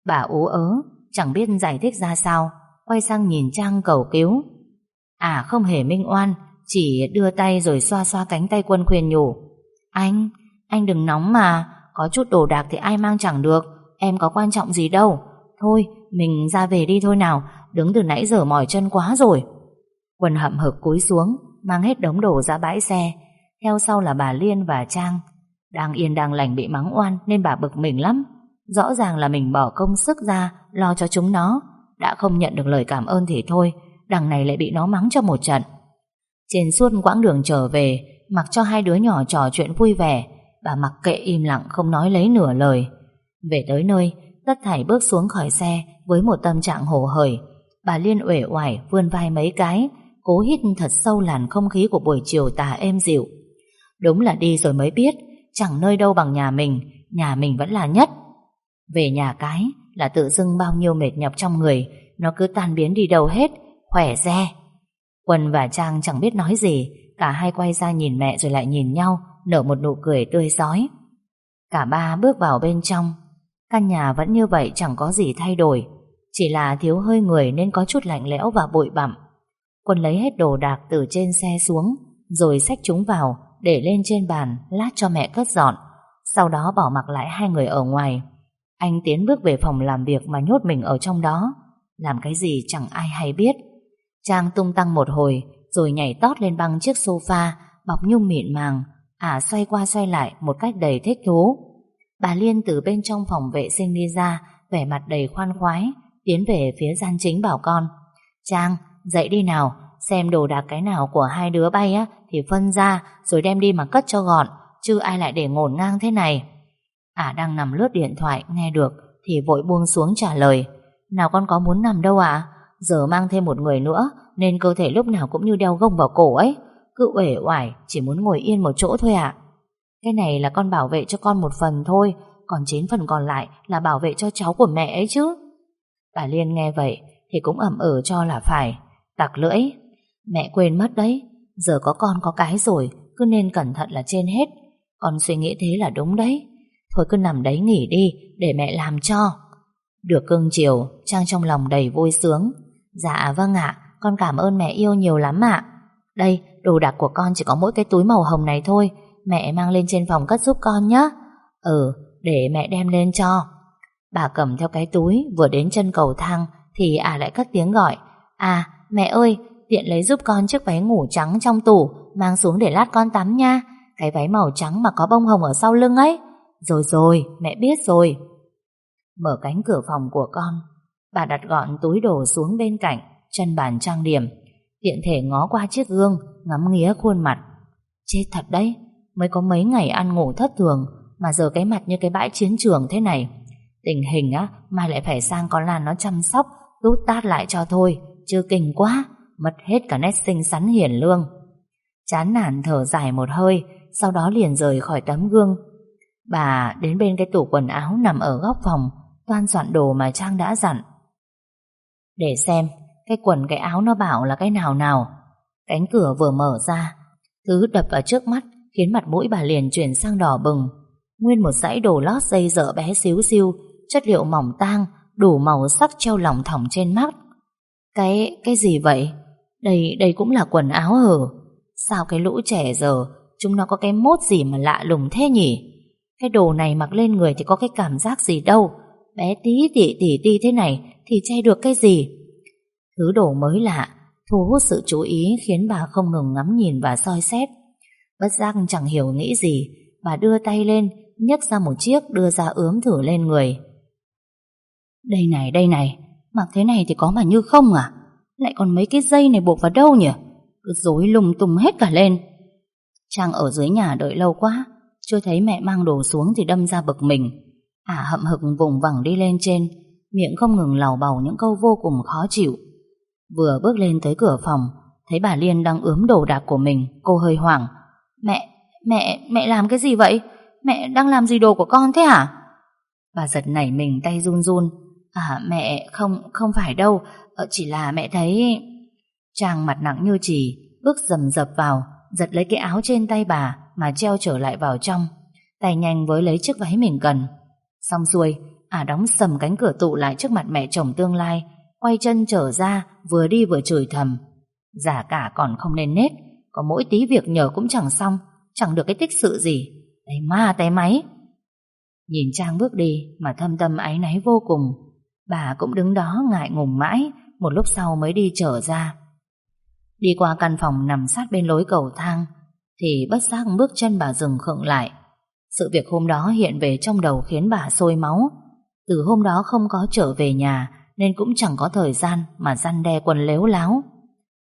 Bà ú ớ, Chẳng biết giải thích ra sao, Quay sang nhìn Trang cầu cứu À không hề minh oan chỉ đưa tay rồi xoa xoa cánh tay quân khuyên nhủ. Anh, anh đừng nóng mà Có chút đồ đạc thì ai mang chẳng được Em có quan trọng gì đâu. Thôi, mình ra về đi thôi nào Đứng từ nãy giờ mỏi chân quá rồi. Quân hậm hực cúi xuống Mang hết đống đồ ra bãi xe. Theo sau là bà Liên và Trang. Đang yên đang lành bị mắng oan Nên bà bực mình lắm. Rõ ràng là mình bỏ công sức ra Lo cho chúng nó. Đã không nhận được lời cảm ơn thì thôi Đằng này lại bị nó mắng cho một trận. Trên suốt quãng đường trở về, Mặc cho hai đứa nhỏ trò chuyện vui vẻ, Bà mặc kệ im lặng không nói lấy nửa lời. Về tới nơi, Tất thảy bước xuống khỏi xe Với một tâm trạng hồ hởi. Bà Liên uể oải vươn vai mấy cái, Cố hít thật sâu làn không khí của buổi chiều tà êm dịu. Đúng là đi rồi mới biết, Chẳng nơi đâu bằng nhà mình Nhà mình vẫn là nhất. Về nhà cái là tự dưng bao nhiêu mệt nhọc trong người, Nó cứ tan biến đi đâu hết, Khỏe re. Quân và Trang chẳng biết nói gì, Cả hai quay ra nhìn mẹ rồi lại nhìn nhau, Nở một nụ cười tươi giói Cả ba bước vào bên trong. Căn nhà vẫn như vậy chẳng có gì thay đổi. Chỉ là thiếu hơi người Nên có chút lạnh lẽo và bụi bặm. Quân lấy hết đồ đạc từ trên xe xuống, Rồi xách chúng vào, Để lên trên bàn, Lát cho mẹ cất dọn. Sau đó bỏ mặc lại hai người ở ngoài. Anh tiến bước về phòng làm việc Mà nhốt mình ở trong đó. Làm cái gì chẳng ai hay biết. Trang tung tăng một hồi, Rồi nhảy tót lên băng chiếc sofa, Bọc nhung mịn màng, Ả xoay qua xoay lại một cách đầy thích thú. Bà Liên từ bên trong phòng vệ sinh đi ra, Vẻ mặt đầy khoan khoái, Tiến về phía gian chính bảo con. Trang, dậy đi nào, Xem đồ đạc cái nào của hai đứa bay á, Thì phân ra, rồi đem đi mà cất cho gọn, Chứ ai lại để ngổn ngang thế này. Ả đang nằm lướt điện thoại, Nghe được, thì vội buông xuống trả lời. Nào con có muốn nằm đâu ạ? Giờ mang thêm một người nữa, Nên cơ thể lúc nào cũng như đeo gông vào cổ ấy. Cứ uể oải, Chỉ muốn ngồi yên một chỗ thôi ạ. Cái này là con bảo vệ cho con một phần thôi, Còn chín phần còn lại Là bảo vệ cho cháu của mẹ ấy chứ. Bà Liên nghe vậy Thì cũng ẩm ở cho là phải, Tặc lưỡi. Mẹ quên mất đấy, Giờ có con có cái rồi, Cứ nên cẩn thận là trên hết. Con suy nghĩ thế là đúng đấy. Thôi cứ nằm đấy nghỉ đi, Để mẹ làm cho. Được cưng chiều, Trang trong lòng đầy vui sướng. Dạ vâng ạ. Con cảm ơn mẹ yêu nhiều lắm ạ. Đây, đồ đạc của con chỉ có mỗi cái túi màu hồng này thôi. Mẹ mang lên trên phòng cất giúp con nhé. Ừ để mẹ đem lên cho. Bà cầm theo cái túi, Vừa đến chân cầu thang, Thì à lại cất tiếng gọi. À mẹ ơi, tiện lấy giúp con chiếc váy ngủ trắng trong tủ, Mang xuống để lát con tắm nha. Cái váy màu trắng mà có bông hồng ở sau lưng ấy. Rồi rồi, mẹ biết rồi. Mở cánh cửa phòng của con. Bà đặt gọn túi đồ xuống bên cạnh, Chân bàn trang điểm, Tiện thể ngó qua chiếc gương, Ngắm nghía khuôn mặt. Chết thật đấy, Mới có mấy ngày ăn ngủ thất thường, Mà giờ cái mặt như cái bãi chiến trường thế này. Tình hình á Mai lại phải sang con Lan nó chăm sóc Tút tát lại cho thôi Chưa kinh quá, Mất hết cả nét xinh xắn hiền lương. Chán nản thở dài một hơi, Sau đó liền rời khỏi tấm gương. Bà đến bên cái tủ quần áo Nằm ở góc phòng, Toan soạn đồ mà Trang đã dặn. Để xem Cái quần cái áo nó bảo là cái nào nào. Cánh cửa vừa mở ra Thứ đập vào trước mắt Khiến mặt mũi bà liền chuyển sang đỏ bừng. Nguyên một dãy đồ lót dây dở bé xíu xiu Chất liệu mỏng tang Đủ màu sắc treo lỏng thỏng trên mắt. Cái, cái gì vậy? Đây, đây cũng là quần áo hở? Sao cái lũ trẻ giờ Chúng nó có cái mốt gì mà lạ lùng thế nhỉ? Cái đồ này mặc lên người Thì có cái cảm giác gì đâu? Bé tí tỉ tỉ ti thế này thì che được cái gì? Thứ đồ mới lạ Thu hút sự chú ý khiến bà không ngừng ngắm nhìn và soi xét. Bất giác chẳng hiểu nghĩ gì Bà đưa tay lên nhấc ra một chiếc đưa ra ướm thử lên người. Đây này đây này Mặc thế này thì có mà như không à? Lại còn mấy cái dây này buộc vào đâu nhỉ? Cứ rối lung tung hết cả lên. Trang ở dưới nhà đợi lâu quá Chưa thấy mẹ mang đồ xuống thì đâm ra bực mình. Ả hậm hực vùng vằng đi lên trên Miệng không ngừng lào bầu những câu vô cùng khó chịu Vừa bước lên tới cửa phòng Thấy bà Liên đang ướm đồ đạc của mình Cô hơi hoảng Mẹ, mẹ, mẹ làm cái gì vậy? Mẹ đang làm gì đồ của con thế hả? Bà giật nảy mình tay run run À mẹ, không, không phải đâu ờ, Chỉ là mẹ thấy Trang mặt nặng như chỉ Bước dầm dập vào Giật lấy cái áo trên tay bà Mà treo trở lại vào trong Tay nhanh với lấy chiếc váy mình cần Xong xuôi, à đóng sầm cánh cửa tụ lại trước mặt mẹ chồng tương lai, Quay chân trở ra, Vừa đi vừa chửi thầm. Giả cả còn không nên nết, Có mỗi tí việc nhờ cũng chẳng xong, Chẳng được cái tích sự gì. Tay ma tay máy. Nhìn Trang bước đi mà thâm tâm áy náy vô cùng, Bà cũng đứng đó ngại ngùng mãi, Một lúc sau mới đi trở ra. Đi qua căn phòng nằm sát bên lối cầu thang, Thì bất giác bước chân bà dừng khựng lại. Sự việc hôm đó hiện về trong đầu khiến bà sôi máu từ hôm đó không có trở về nhà, Nên cũng chẳng có thời gian Mà răn đe quần lếu láo.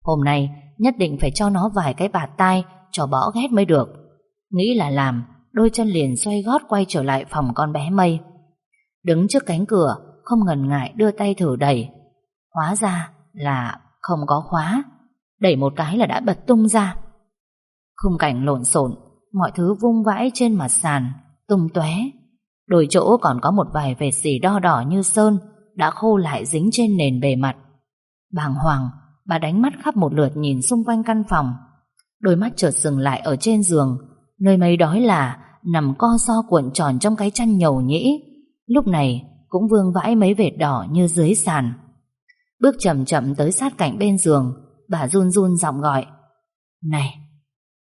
Hôm nay, nhất định phải cho nó vài cái bạt tai, Cho bỏ ghét mới được. Nghĩ là làm, Đôi chân liền xoay gót quay trở lại phòng con bé mây. Đứng trước cánh cửa, Không ngần ngại đưa tay thử đẩy. Hóa ra là không có khóa. Đẩy một cái là đã bật tung ra. Khung cảnh lộn xộn, Mọi thứ vung vãi trên mặt sàn, Tung tóe. Đôi chỗ còn có một vài vệt xỉ đo đỏ như sơn Đã khô lại dính trên nền bề mặt. Bàng hoàng Bà đánh mắt khắp một lượt nhìn xung quanh căn phòng. Đôi mắt chợt dừng lại ở trên giường Nơi mấy đói là Nằm co so cuộn tròn trong cái chăn nhầu nhĩ. Lúc này cũng vương vãi mấy vệt đỏ như dưới sàn. Bước chậm chậm tới sát cạnh bên giường Bà run run giọng gọi. Này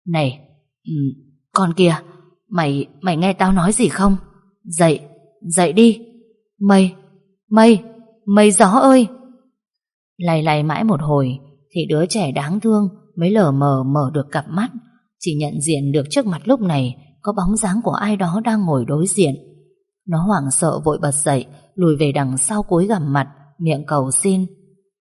Này ừ, Con kia Mày mày nghe tao nói gì không? Dậy Dậy đi. Mây Mây Mây gió ơi. Lay lay mãi một hồi, Thì đứa trẻ đáng thương Mới lờ mờ mở được cặp mắt. Chỉ nhận diện được trước mặt lúc này Có bóng dáng của ai đó đang ngồi đối diện. Nó hoảng sợ vội bật dậy, Lùi về đằng sau cúi gằm mặt, Miệng cầu xin.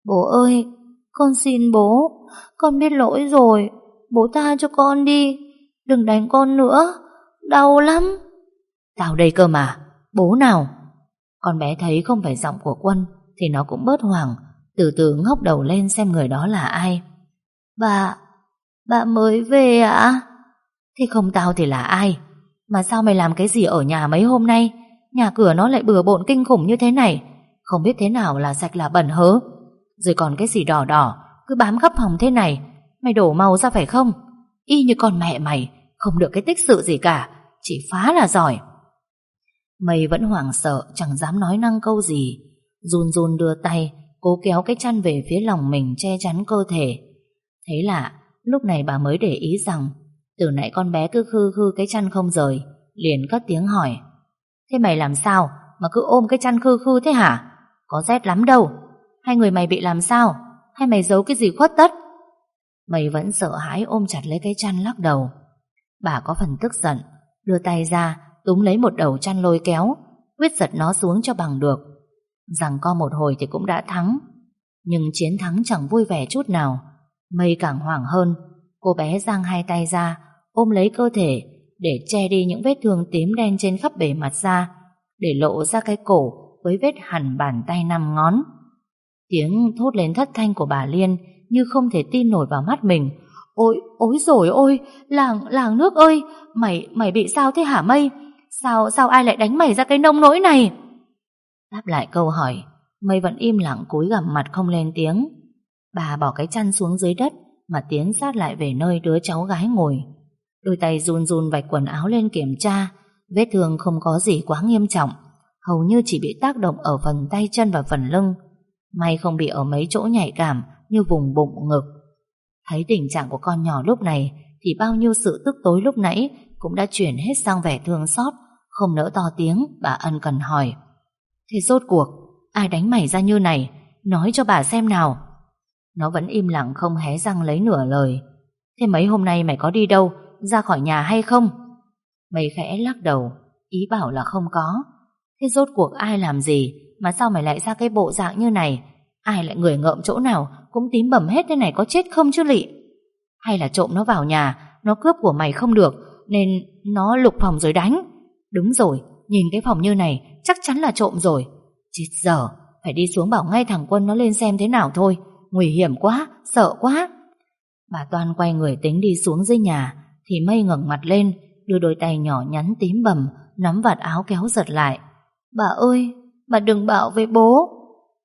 Bố ơi, Con xin bố. Con biết lỗi rồi. Bố tha cho con đi. Đừng đánh con nữa. Đau lắm. Tao đây cơ mà, Bố nào? Con bé thấy không phải giọng của quân Thì nó cũng bớt hoảng, từ từ ngóc đầu lên xem người đó là ai. Bà Bà mới về ạ? À? Thì không tao thì là ai? Mà sao mày làm cái gì ở nhà mấy hôm nay? Nhà cửa nó lại bừa bộn kinh khủng như thế này. Không biết thế nào là sạch là bẩn hớ. Rồi còn cái gì đỏ đỏ, Cứ bám khắp phòng thế này. Mày đổ màu ra phải không? Y như con mẹ mày, Không được cái tích sự gì cả, Chỉ phá là giỏi. Mây vẫn hoảng sợ, Chẳng dám nói năng câu gì. Run run đưa tay, Cố kéo cái chăn về phía lòng mình che chắn cơ thể. Thế lạ Lúc này bà mới để ý rằng, Từ nãy con bé cứ khư khư cái chăn không rời, Liền cất tiếng hỏi. Thế mày làm sao Mà cứ ôm cái chăn khư khư thế hả? Có rét lắm đâu. Hai người mày bị làm sao? Hay mày giấu cái gì khuất tất? Mày vẫn sợ hãi ôm chặt lấy cái chăn lắc đầu. Bà có phần tức giận, Đưa tay ra Túm lấy một đầu chăn lôi kéo Quyết giật nó xuống cho bằng được Rằng co một hồi thì cũng đã thắng Nhưng chiến thắng chẳng vui vẻ chút nào Mây càng hoảng hơn Cô bé giang hai tay ra Ôm lấy cơ thể Để che đi những vết thương tím đen trên khắp bề mặt da để lộ ra cái cổ với vết hằn bàn tay năm ngón. Tiếng thốt lên thất thanh của bà Liên như không thể tin nổi vào mắt mình. Ôi, ôi rồi ôi, làng, làng nước ơi, mày, mày bị sao thế hả mây? Sao, sao ai lại đánh mày ra cái nông nỗi này? Đáp lại câu hỏi, mây vẫn im lặng cúi gằm mặt không lên tiếng. Bà bỏ cái chăn xuống dưới đất mà tiến sát lại về nơi đứa cháu gái ngồi. Đôi tay run run vạch quần áo lên kiểm tra, vết thương không có gì quá nghiêm trọng, hầu như chỉ bị tác động ở phần tay chân và phần lưng. May không bị ở mấy chỗ nhạy cảm như vùng bụng ngực. Thấy tình trạng của con nhỏ lúc này thì bao nhiêu sự tức tối lúc nãy cũng đã chuyển hết sang vẻ thương xót, không nỡ to tiếng, bà ân cần hỏi. Thế rốt cuộc, ai đánh mày ra như này? Nói cho bà xem nào. Nó vẫn im lặng không hé răng lấy nửa lời. Thế mấy hôm nay mày có đi đâu, ra khỏi nhà hay không? Mày khẽ lắc đầu, ý bảo là không có. Thế rốt cuộc ai làm gì mà sao mày lại ra cái bộ dạng như này? Ai lại người ngợm chỗ nào cũng tím bầm hết thế này có chết không chứ lị? Hay là trộm nó vào nhà, nó cướp của mày không được, nên nó lục phòng rồi đánh? Đúng rồi, nhìn cái phòng như này chắc chắn là trộm rồi. Chết giờ, phải đi xuống bảo ngay thằng Quân nó lên xem thế nào thôi. Nguy hiểm quá, sợ quá. Bà Toan quay người tính đi xuống dưới nhà, thì mây ngẩng mặt lên, đưa đôi tay nhỏ nhắn tím bầm, nắm vạt áo kéo giật lại. Bà ơi, bà đừng bảo với bố.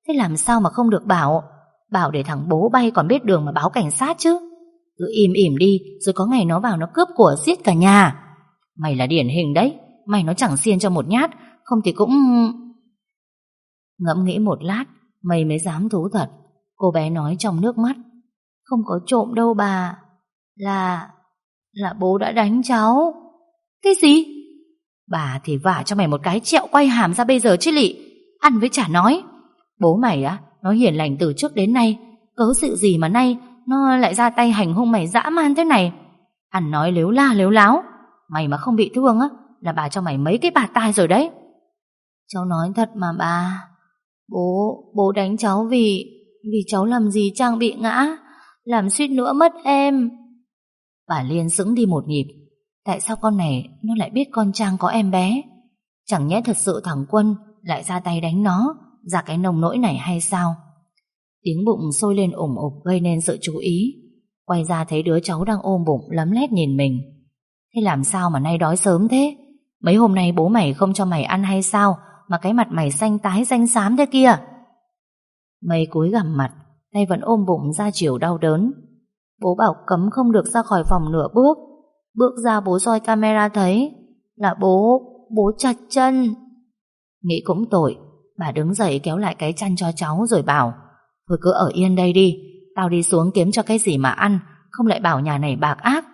Thế làm sao mà không được bảo? Bảo để thằng bố bay còn biết đường mà báo cảnh sát chứ. Cứ im ỉm đi, rồi có ngày nó vào nó cướp của giết cả nhà. Mày là điển hình đấy, mày nó chẳng xiên cho một nhát, không thì cũng... Ngẫm nghĩ một lát, mày mới dám thú thật. Cô bé nói trong nước mắt. Không có trộm đâu bà. Là... là bố đã đánh cháu. Cái gì? Bà thì vả cho mày một cái trẹo quay hàm ra bây giờ chứ lị. Ăn với chả nói. Bố mày á, nó hiền lành từ trước đến nay. Cớ sự gì mà nay nó lại ra tay hành hung mày dã man thế này. Ăn nói lếu la lếu láo. Mày mà không bị thương á, là bà cho mày mấy cái bạt tai rồi đấy. Cháu nói thật mà bà. Bố, bố đánh cháu vì, vì cháu làm gì Trang bị ngã, làm suýt nữa mất em. Bà Liên sững đi một nhịp. Tại sao con này nó lại biết con Trang có em bé? Chẳng nhẽ thật sự thằng Quân lại ra tay đánh nó, ra cái nồng nỗi này hay sao? Tiếng bụng sôi lên ủng ục gây nên sự chú ý. Quay ra thấy đứa cháu đang ôm bụng lấm lét nhìn mình. Thế làm sao mà nay đói sớm thế? Mấy hôm nay bố mày không cho mày ăn hay sao mà cái mặt mày xanh tái xanh xám thế kia? mày cúi gằm mặt, tay vẫn ôm bụng ra chiều đau đớn. Bố bảo cấm không được ra khỏi phòng nửa bước. Bước ra bố soi camera thấy là bố, bố chặt chân. Nghĩ cũng tội, bà đứng dậy kéo lại cái chăn cho cháu rồi bảo Thôi cứ ở yên đây đi, tao đi xuống kiếm cho cái gì mà ăn, không lại bảo nhà này bạc ác.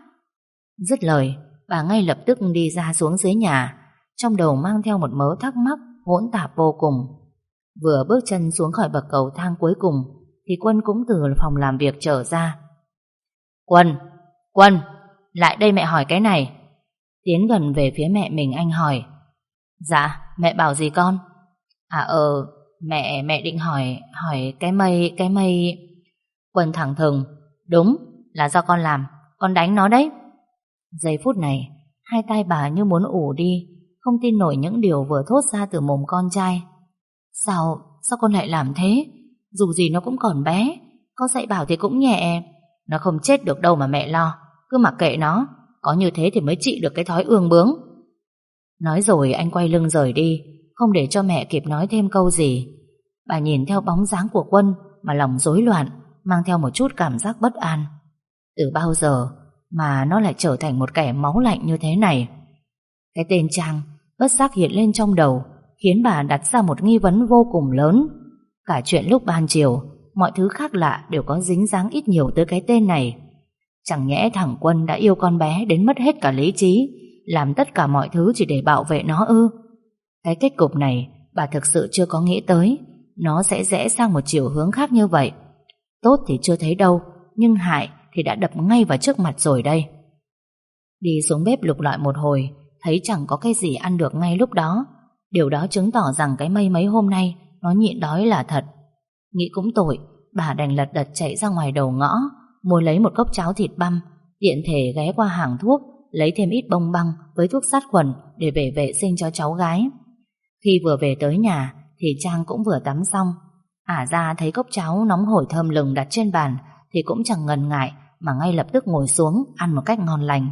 Dứt lời, bà ngay lập tức đi ra xuống dưới nhà, trong đầu mang theo một mớ thắc mắc hỗn tạp vô cùng. Vừa bước chân xuống khỏi bậc cầu thang cuối cùng, thì Quân cũng từ phòng làm việc trở ra. Quân, Quân, lại đây mẹ hỏi cái này. Tiến gần về phía mẹ mình anh hỏi. Dạ, mẹ bảo gì con? À ờ, mẹ, mẹ định hỏi, hỏi cái mây, cái mây... Quân thẳng thừng, đúng, là do con làm, con đánh nó đấy. Giây phút này, hai tay bà như muốn ủ đi, không tin nổi những điều vừa thốt ra từ mồm con trai. Sao, sao con lại làm thế? Dù gì nó cũng còn bé, có dạy bảo thì cũng nhẹ. Nó không chết được đâu mà mẹ lo, cứ mặc kệ nó, có như thế thì mới trị được cái thói ương bướng. Nói rồi anh quay lưng rời đi, không để cho mẹ kịp nói thêm câu gì. Bà nhìn theo bóng dáng của quân mà lòng rối loạn, mang theo một chút cảm giác bất an. Từ bao giờ mà nó lại trở thành một kẻ máu lạnh như thế này? Cái tên Trang bất giác hiện lên trong đầu, khiến bà đặt ra một nghi vấn vô cùng lớn. Cả chuyện lúc ban chiều, mọi thứ khác lạ đều có dính dáng ít nhiều tới cái tên này. Chẳng nhẽ thằng Quân đã yêu con bé đến mất hết cả lý trí, làm tất cả mọi thứ chỉ để bảo vệ nó ư. Cái kết cục này, bà thực sự chưa có nghĩ tới, nó sẽ rẽ sang một chiều hướng khác như vậy. Tốt thì chưa thấy đâu, nhưng hại thì đã đập ngay vào trước mặt rồi đây. Đi xuống bếp lục lọi một hồi, thấy chẳng có cái gì ăn được ngay lúc đó. Điều đó chứng tỏ rằng cái mây mấy hôm nay nó nhịn đói là thật. Nghĩ cũng tội, bà đành lật đật chạy ra ngoài đầu ngõ, mua lấy một cốc cháo thịt băm, tiện thể ghé qua hàng thuốc, lấy thêm ít bông băng với thuốc sát khuẩn để về vệ sinh cho cháu gái. Khi vừa về tới nhà thì Trang cũng vừa tắm xong. Ả ra thấy cốc cháo nóng hổi thơm lừng đặt trên bàn thì cũng chẳng ngần ngại mà ngay lập tức ngồi xuống ăn một cách ngon lành.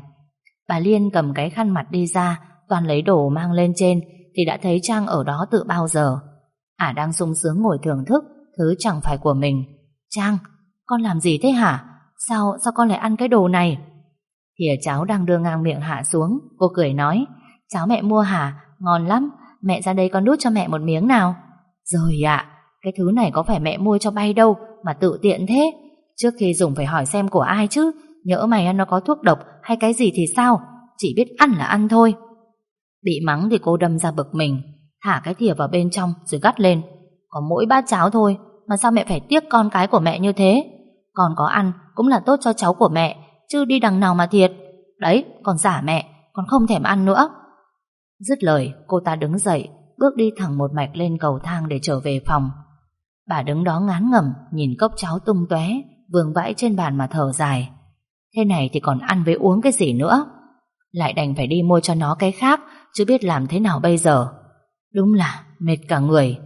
Bà Liên cầm cái khăn mặt đi ra toàn lấy đồ mang lên trên thì đã thấy Trang ở đó từ bao giờ. Ả đang sung sướng ngồi thưởng thức thứ chẳng phải của mình. Trang, con làm gì thế hả? Sao, sao con lại ăn cái đồ này? Thìa cháu đang đưa ngang miệng hạ xuống, cô cười nói, cháu mẹ mua hả? Ngon lắm, mẹ ra đây con đút cho mẹ một miếng nào. Rồi ạ, cái thứ này có phải mẹ mua cho bay đâu mà tự tiện thế? Trước khi dùng phải hỏi xem của ai chứ, nhỡ mày nó có thuốc độc hay cái gì thì sao? Chỉ biết ăn là ăn thôi. Bị mắng thì cô đâm ra bực mình, thả cái thìa vào bên trong rồi gắt lên. Có mỗi bát cháo thôi, mà sao mẹ phải tiếc con cái của mẹ như thế? còn có ăn cũng là tốt cho cháu của mẹ, chứ đi đằng nào mà thiệt. Đấy, còn giả mẹ, còn không thèm ăn nữa. Dứt lời, cô ta đứng dậy, bước đi thẳng một mạch lên cầu thang để trở về phòng. Bà đứng đó ngán ngẩm, nhìn cốc cháo tung tóe, vương vãi trên bàn mà thở dài. Thế này thì còn ăn với uống cái gì nữa? Lại đành phải đi mua cho nó cái khác, chứ biết làm thế nào bây giờ. Đúng là mệt cả người.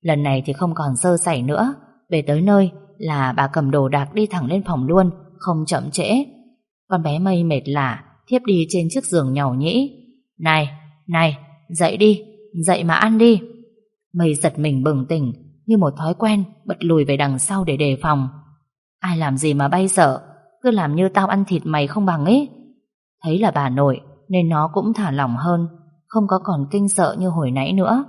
Lần này thì không còn sơ sẩy nữa, về tới nơi là bà cầm đồ đạc đi thẳng lên phòng luôn, không chậm trễ. Con bé mây mệt lạ, thiếp đi trên chiếc giường nhỏ nhĩ. Này, này, dậy đi, dậy mà ăn đi. Mây giật mình bừng tỉnh, như một thói quen, bật lùi về đằng sau để đề phòng. Ai làm gì mà bay sợ, cứ làm như tao ăn thịt mày không bằng ấy. Thấy là bà nội, nên nó cũng thả lỏng hơn, không có còn kinh sợ như hồi nãy nữa.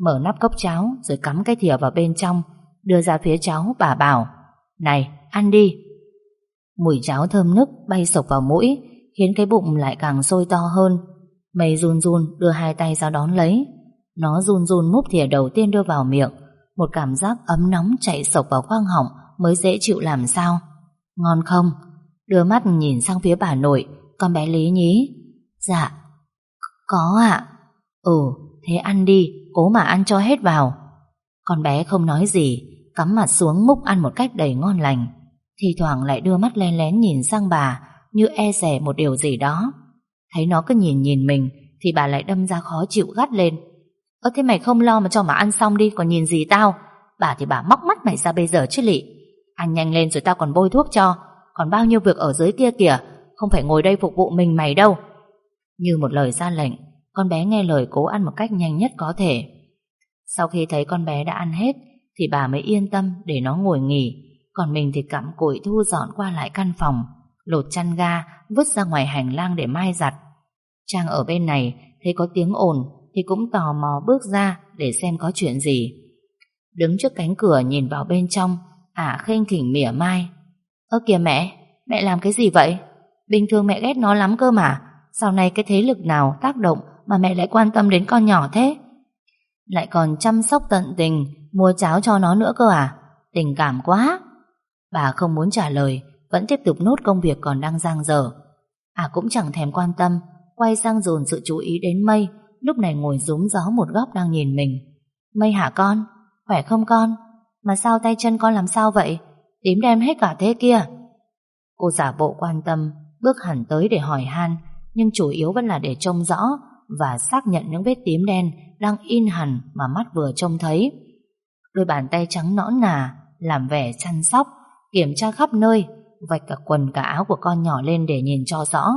Mở nắp cốc cháo rồi cắm cái thìa vào bên trong, đưa ra phía cháu bà bảo, này, ăn đi. Mùi cháo thơm nức bay sộc vào mũi, khiến cái bụng lại càng sôi to hơn. Mây run run đưa hai tay ra đón lấy. Nó run run múc thìa đầu tiên đưa vào miệng, một cảm giác ấm nóng chạy sộc vào khoang họng mới dễ chịu làm sao. Ngon không? Đưa mắt nhìn sang phía bà nội, con bé lý nhí. Dạ, có ạ. Ừ, thế ăn đi, cố mà ăn cho hết vào. Con bé không nói gì, cắm mặt xuống múc ăn một cách đầy ngon lành. Thì thoảng lại đưa mắt len lén nhìn sang bà, như e rẻ một điều gì đó. Thấy nó cứ nhìn nhìn mình, thì bà lại đâm ra khó chịu gắt lên. Ơ thế mày không lo mà cho mà ăn xong đi, còn nhìn gì tao? Bà thì bà móc mắt mày ra bây giờ chứ lị. Ăn nhanh lên rồi tao còn bôi thuốc cho, còn bao nhiêu việc ở dưới kia kìa, không phải ngồi đây phục vụ mình mày đâu. Như một lời ra lệnh, con bé nghe lời cố ăn một cách nhanh nhất có thể. Sau khi thấy con bé đã ăn hết, thì bà mới yên tâm để nó ngồi nghỉ, còn mình thì cặm cụi thu dọn qua lại căn phòng, lột chăn ga, vứt ra ngoài hành lang để mai giặt. Trang ở bên này, thấy có tiếng ồn, thì cũng tò mò bước ra để xem có chuyện gì. Đứng trước cánh cửa nhìn vào bên trong, ả à, khênh khỉnh mỉa mai. Ơ kìa mẹ, mẹ làm cái gì vậy? Bình thường mẹ ghét nó lắm cơ mà, sau này cái thế lực nào tác động mà mẹ lại quan tâm đến con nhỏ thế? Lại còn chăm sóc tận tình, mua cháo cho nó nữa cơ à? Tình cảm quá. Bà không muốn trả lời, vẫn tiếp tục nốt công việc còn đang giang dở. À cũng chẳng thèm quan tâm, quay sang dồn sự chú ý đến Mây, lúc này ngồi rúm gió một góc đang nhìn mình. Mây hả con? Khỏe không con? Mà sao tay chân con làm sao vậy? Tím đen hết cả thế kia. Cô giả bộ quan tâm, bước hẳn tới để hỏi han, nhưng chủ yếu vẫn là để trông rõ và xác nhận những vết tím đen đang in hẳn mà mắt vừa trông thấy. Đôi bàn tay trắng nõn nà, làm vẻ chăm sóc, kiểm tra khắp nơi, vạch cả quần cả áo của con nhỏ lên để nhìn cho rõ.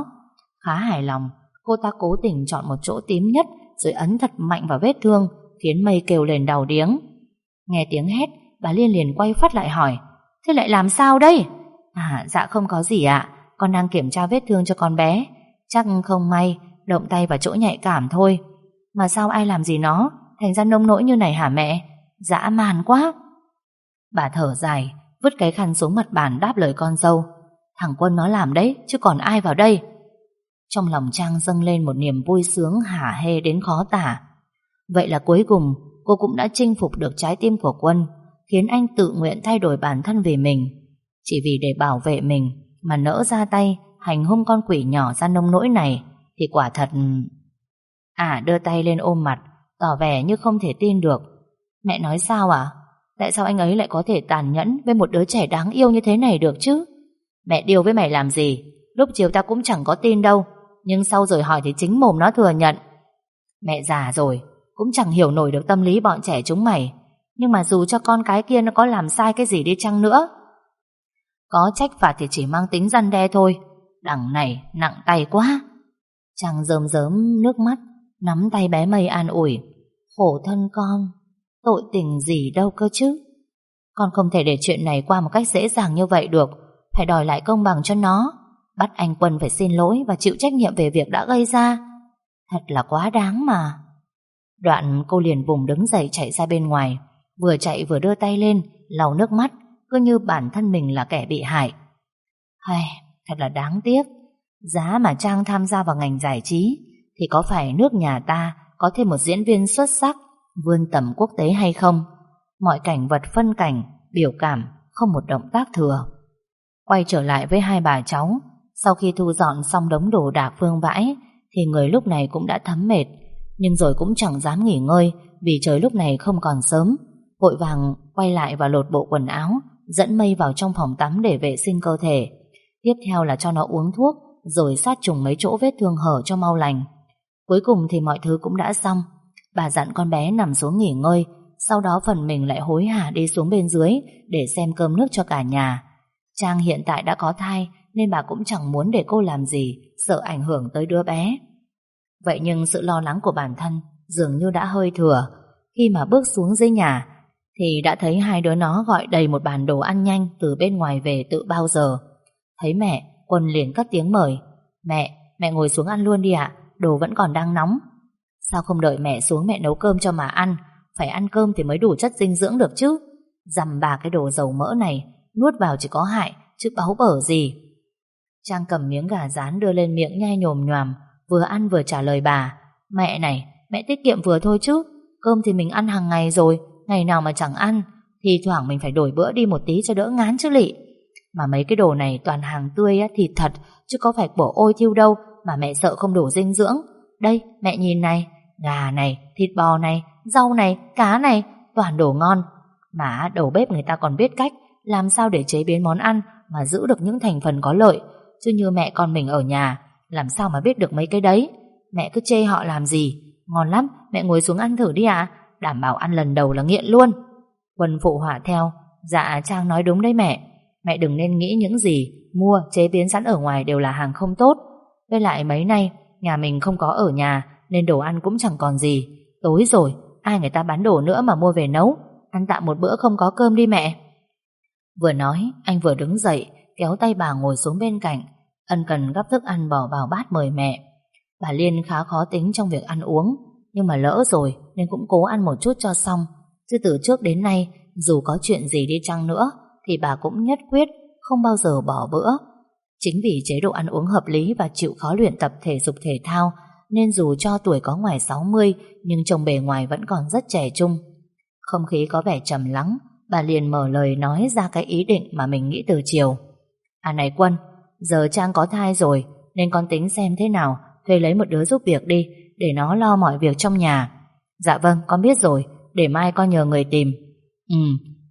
Khá hài lòng, cô ta cố tình chọn một chỗ tím nhất rồi ấn thật mạnh vào vết thương, khiến mây kêu lên đau điếng. Nghe tiếng hét, bà Liên liền quay phát lại hỏi, thế lại làm sao đây? À, dạ không có gì ạ, con đang kiểm tra vết thương cho con bé. Chắc không may, động tay vào chỗ nhạy cảm thôi. Mà sao ai làm gì nó, thành ra nông nỗi như này hả mẹ? Dã man quá. Bà thở dài, vứt cái khăn xuống mặt bàn đáp lời con dâu. Thằng Quân nó làm đấy, chứ còn ai vào đây? Trong lòng Trang dâng lên một niềm vui sướng hả hê đến khó tả. Vậy là cuối cùng cô cũng đã chinh phục được trái tim của Quân, khiến anh tự nguyện thay đổi bản thân về mình. Chỉ vì để bảo vệ mình mà nỡ ra tay hành hung con quỷ nhỏ ra nông nỗi này thì quả thật... Ừ, à đưa tay lên ôm mặt, tỏ vẻ như không thể tin được. Mẹ nói sao à? Tại sao anh ấy lại có thể tàn nhẫn với một đứa trẻ đáng yêu như thế này được chứ? Mẹ điều với mày làm gì? Lúc chiều ta cũng chẳng có tin đâu. Nhưng sau rồi hỏi thì chính mồm nó thừa nhận. Mẹ già rồi, Cũng chẳng hiểu nổi được tâm lý bọn trẻ chúng mày nhưng mà dù cho con cái kia nó có làm sai cái gì đi chăng nữa. Có trách phạt thì chỉ mang tính răn đe thôi. Đằng này, nặng tay quá. Chàng rơm rớm nước mắt, Nắm tay bé mây an ủi. Khổ thân con, Tội tình gì đâu cơ chứ? Con không thể để chuyện này qua một cách dễ dàng như vậy được. Phải đòi lại công bằng cho nó. Bắt anh Quân phải xin lỗi Và chịu trách nhiệm về việc đã gây ra. Thật là quá đáng mà. Đoạn cô liền vùng đứng dậy chạy ra bên ngoài. Vừa chạy vừa đưa tay lên lau nước mắt Cứ như bản thân mình là kẻ bị hại. Hay, thật là đáng tiếc. Giá mà Trang tham gia vào ngành giải trí Thì có phải nước nhà ta Có thêm một diễn viên xuất sắc Vươn tầm quốc tế hay không? Mọi cảnh vật phân cảnh Biểu cảm Không một động tác thừa. Quay trở lại với hai bà cháu Sau khi thu dọn xong đống đồ đạc phương vãi Thì người lúc này cũng đã thấm mệt Nhưng rồi cũng chẳng dám nghỉ ngơi Vì trời lúc này không còn sớm. Vội vàng quay lại và lột bộ quần áo, Dẫn mây vào trong phòng tắm để vệ sinh cơ thể. Tiếp theo là cho nó uống thuốc, Rồi sát trùng mấy chỗ vết thương hở cho mau lành. Cuối cùng thì mọi thứ cũng đã xong. Bà dặn con bé nằm xuống nghỉ ngơi, Sau đó phần mình lại hối hả đi xuống bên dưới Để xem cơm nước cho cả nhà. Trang hiện tại đã có thai, Nên bà cũng chẳng muốn để cô làm gì, Sợ ảnh hưởng tới đứa bé. Vậy nhưng sự lo lắng của bản thân Dường như đã hơi thừa. Khi mà bước xuống dưới nhà thì đã thấy hai đứa nó gọi đầy một bàn đồ ăn nhanh Từ bên ngoài về tự bao giờ. Thấy mẹ Quân liền cất tiếng mời Mẹ, mẹ ngồi xuống ăn luôn đi ạ Đồ vẫn còn đang nóng. Sao không đợi mẹ xuống mẹ nấu cơm cho mà ăn Phải ăn cơm thì mới đủ chất dinh dưỡng được chứ? Dằm bà cái đồ dầu mỡ này Nuốt vào chỉ có hại Chứ báu bở gì. Trang cầm miếng gà rán đưa lên miệng nhai nhồm nhòm Vừa ăn vừa trả lời bà Mẹ này, mẹ tiết kiệm vừa thôi chứ Cơm thì mình ăn hàng ngày rồi Ngày nào mà chẳng ăn Thì thoảng mình phải đổi bữa đi một tí cho đỡ ngán chứ lị. Mà mấy cái đồ này toàn hàng tươi á, thịt thật Chứ có phải bổ ôi thiêu đâu Mà mẹ sợ không đủ dinh dưỡng. Đây, mẹ nhìn này Gà này, thịt bò này, rau này, cá này Toàn đồ ngon. Mà đầu bếp người ta còn biết cách Làm sao để chế biến món ăn Mà giữ được những thành phần có lợi. Chứ như mẹ con mình ở nhà Làm sao mà biết được mấy cái đấy? Mẹ cứ chê họ làm gì? Ngon lắm, mẹ ngồi xuống ăn thử đi ạ. Đảm bảo ăn lần đầu là nghiện luôn. Quân phụ hỏa theo Dạ Trang nói đúng đấy mẹ. Mẹ đừng nên nghĩ những gì Mua, chế biến sẵn ở ngoài đều là hàng không tốt. Với lại mấy nay Nhà mình không có ở nhà Nên đồ ăn cũng chẳng còn gì. Tối rồi, ai người ta bán đồ nữa mà mua về nấu? Ăn tạm một bữa không có cơm đi mẹ. Vừa nói Anh vừa đứng dậy Kéo tay bà ngồi xuống bên cạnh. Ân cần gắp thức ăn bỏ vào bát mời mẹ. Bà Liên khá khó tính trong việc ăn uống Nhưng mà lỡ rồi nên cũng cố ăn một chút cho xong. Chứ từ trước đến nay, Dù có chuyện gì đi chăng nữa, Thì bà cũng nhất quyết Không bao giờ bỏ bữa. Chính vì chế độ ăn uống hợp lý Và chịu khó luyện tập thể dục thể thao, Nên dù cho tuổi có ngoài 60 Nhưng trông bề ngoài vẫn còn rất trẻ trung. Không khí có vẻ trầm lắng, Bà liền mở lời nói ra cái ý định Mà mình nghĩ từ chiều. À này Quân, Giờ Trang có thai rồi, Nên con tính xem thế nào, Thuê lấy một đứa giúp việc đi, Để nó lo mọi việc trong nhà. Dạ vâng con biết rồi. Để mai con nhờ người tìm. Ừ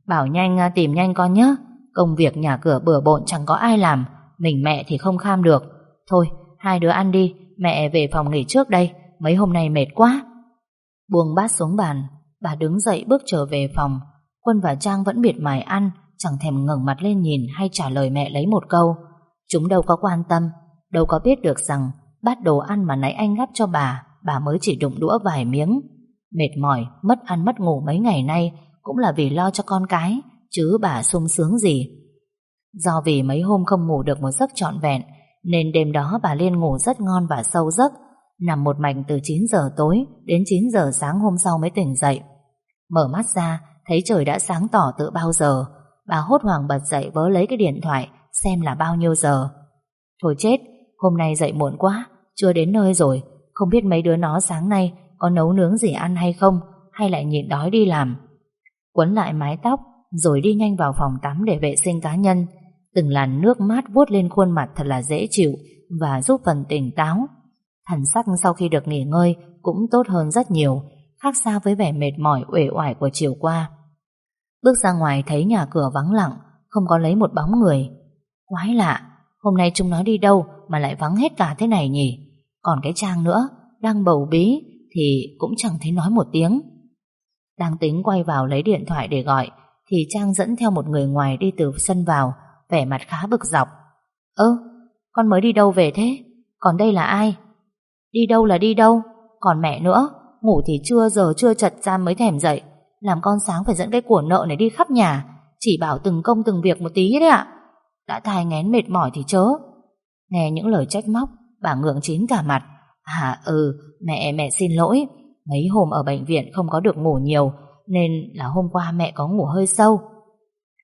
bảo nhanh à, tìm nhanh con nhé. Công việc nhà cửa bừa bộn chẳng có ai làm. Mình mẹ thì không kham được. Thôi, hai đứa ăn đi. Mẹ về phòng nghỉ trước đây. Mấy hôm nay mệt quá. Buông bát xuống bàn. Bà đứng dậy bước trở về phòng. Quân và Trang vẫn biệt mài ăn, Chẳng thèm ngẩng mặt lên nhìn hay trả lời mẹ lấy một câu. Chúng đâu có quan tâm, Đâu có biết được rằng Bát đồ ăn mà nãy anh gắp cho bà Bà mới chỉ đụng đũa vài miếng. Mệt mỏi, mất ăn mất ngủ mấy ngày nay Cũng là vì lo cho con cái Chứ bà sung sướng gì. Do vì mấy hôm không ngủ được một giấc trọn vẹn Nên đêm đó bà Liên ngủ rất ngon và sâu giấc Nằm một mạch từ 9 giờ tối Đến 9 giờ sáng hôm sau mới tỉnh dậy. Mở mắt ra Thấy trời đã sáng tỏ từ bao giờ Bà hốt hoảng bật dậy vớ lấy cái điện thoại Xem là bao nhiêu giờ. Thôi chết, hôm nay dậy muộn quá Chưa đến nơi rồi Không biết mấy đứa nó sáng nay có nấu nướng gì ăn hay không, Hay lại nhịn đói đi làm. Quấn lại mái tóc, Rồi đi nhanh vào phòng tắm để vệ sinh cá nhân. Từng làn nước mát vuốt lên khuôn mặt thật là dễ chịu Và giúp phần tỉnh táo. Thần sắc sau khi được nghỉ ngơi Cũng tốt hơn rất nhiều, Khác xa với vẻ mệt mỏi uể oải của chiều qua. Bước ra ngoài thấy nhà cửa vắng lặng, Không có lấy một bóng người. Quái lạ, Hôm nay chúng nó đi đâu mà lại vắng hết cả thế này nhỉ? Còn cái Trang nữa, Đang bầu bí. Thì cũng chẳng thấy nói một tiếng. Đang tính quay vào lấy điện thoại để gọi, Thì Trang dẫn theo một người ngoài đi từ sân vào, Vẻ mặt khá bực dọc. Ơ, con mới đi đâu về thế? Còn đây là ai? Đi đâu là đi đâu, Còn mẹ nữa, Ngủ thì chưa giờ chưa chật ra mới thèm dậy, Làm con sáng phải dẫn cái của nợ này đi khắp nhà, Chỉ bảo từng công từng việc một tí đấy ạ. Đã thai ngén mệt mỏi thì chớ. Nghe những lời trách móc, Bà ngượng chín cả mặt. À ừ mẹ mẹ xin lỗi. Mấy hôm ở bệnh viện không có được ngủ nhiều, Nên là hôm qua mẹ có ngủ hơi sâu.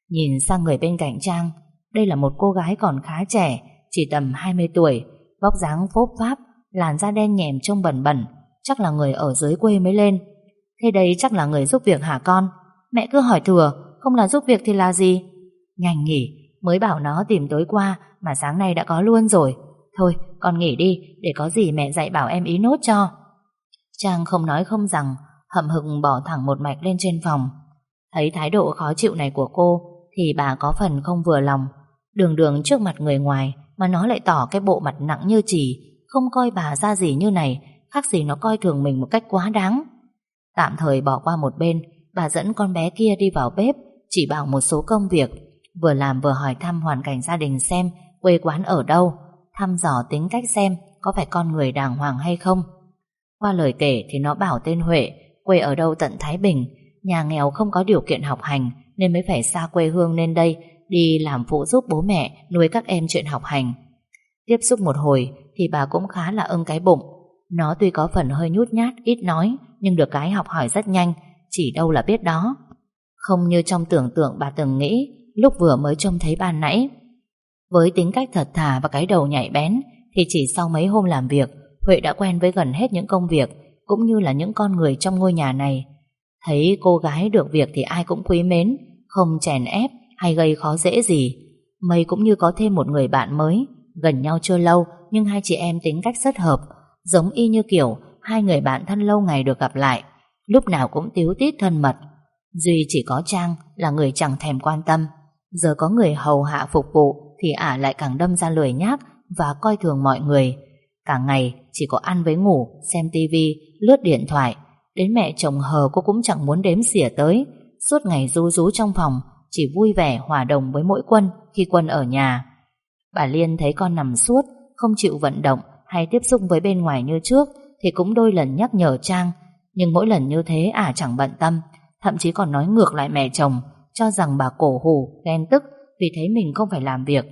Nhìn sang người bên cạnh Trang, Đây là một cô gái còn khá trẻ, Chỉ tầm 20 tuổi, Vóc dáng phốp pháp, Làn da đen nhèm trông bẩn bẩn, Chắc là người ở dưới quê mới lên. Thế đây chắc là người giúp việc hả con? Mẹ cứ hỏi thừa, Không là giúp việc thì là gì? Nhanh nghỉ, Mới bảo nó tìm tối qua Mà sáng nay đã có luôn rồi. Thôi, con nghỉ đi, Để có gì mẹ dạy bảo em ý nốt cho. Trang không nói không rằng, Hậm hực bỏ thẳng một mạch lên trên phòng. Thấy thái độ khó chịu này của cô, Thì bà có phần không vừa lòng. Đường đường trước mặt người ngoài, Mà nó lại tỏ cái bộ mặt nặng như chỉ, Không coi bà ra gì như này, Khác gì nó coi thường mình một cách quá đáng. Tạm thời bỏ qua một bên, Bà dẫn con bé kia đi vào bếp, Chỉ bảo một số công việc, Vừa làm vừa hỏi thăm hoàn cảnh gia đình xem Quê quán ở đâu. Thăm dò tính cách xem Có phải con người đàng hoàng hay không. Qua lời kể thì nó bảo tên Huệ, Quê ở đâu tận Thái Bình, Nhà nghèo không có điều kiện học hành Nên mới phải xa quê hương lên đây, Đi làm phụ giúp bố mẹ, Nuôi các em chuyện học hành. Tiếp xúc một hồi thì bà cũng khá là ưng cái bụng. Nó tuy có phần hơi nhút nhát, Ít nói, Nhưng được cái học hỏi rất nhanh, Chỉ đâu là biết đó. Không như trong tưởng tượng bà từng nghĩ, Lúc vừa mới trông thấy ban nãy với tính cách thật thà và cái đầu nhạy bén, Thì chỉ sau mấy hôm làm việc, Huệ đã quen với gần hết những công việc, Cũng như là những con người trong ngôi nhà này. Thấy cô gái được việc thì ai cũng quý mến, Không chèn ép hay gây khó dễ gì. Mây cũng như có thêm một người bạn mới, Gần nhau chưa lâu Nhưng hai chị em tính cách rất hợp, Giống y như kiểu Hai người bạn thân lâu ngày được gặp lại, Lúc nào cũng tiếu tít thân mật. Duy chỉ có Trang là người chẳng thèm quan tâm, Giờ có người hầu hạ phục vụ thì ả lại càng đâm ra lười nhác Và coi thường mọi người. Cả ngày chỉ có ăn với ngủ Xem tivi, lướt điện thoại. Đến mẹ chồng hờ cô cũng chẳng muốn đếm xỉa tới. Suốt ngày rú rú trong phòng Chỉ vui vẻ hòa đồng với mỗi quân Khi quân ở nhà. Bà Liên thấy con nằm suốt Không chịu vận động hay tiếp xúc với bên ngoài như trước Thì cũng đôi lần nhắc nhở Trang. Nhưng mỗi lần như thế ả chẳng bận tâm Thậm chí còn nói ngược lại mẹ chồng Cho rằng bà cổ hủ, ghen tức vì thấy mình không phải làm việc.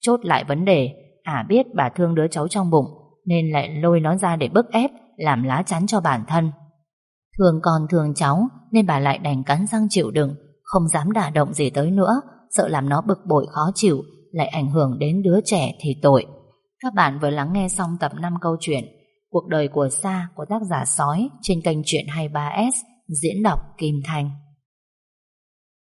Chốt lại vấn đề, Ả biết bà thương đứa cháu trong bụng, Nên lại lôi nó ra để bức ép, Làm lá chắn cho bản thân. Thương con thương cháu, Nên bà lại đành cắn răng chịu đựng, Không dám đả động gì tới nữa, Sợ làm nó bực bội khó chịu, Lại ảnh hưởng đến đứa trẻ thì tội. Các bạn vừa lắng nghe xong tập 5 câu chuyện, Cuộc đời của Sa của tác giả Sói trên kênh Chuyện 23S diễn đọc Kim Thành.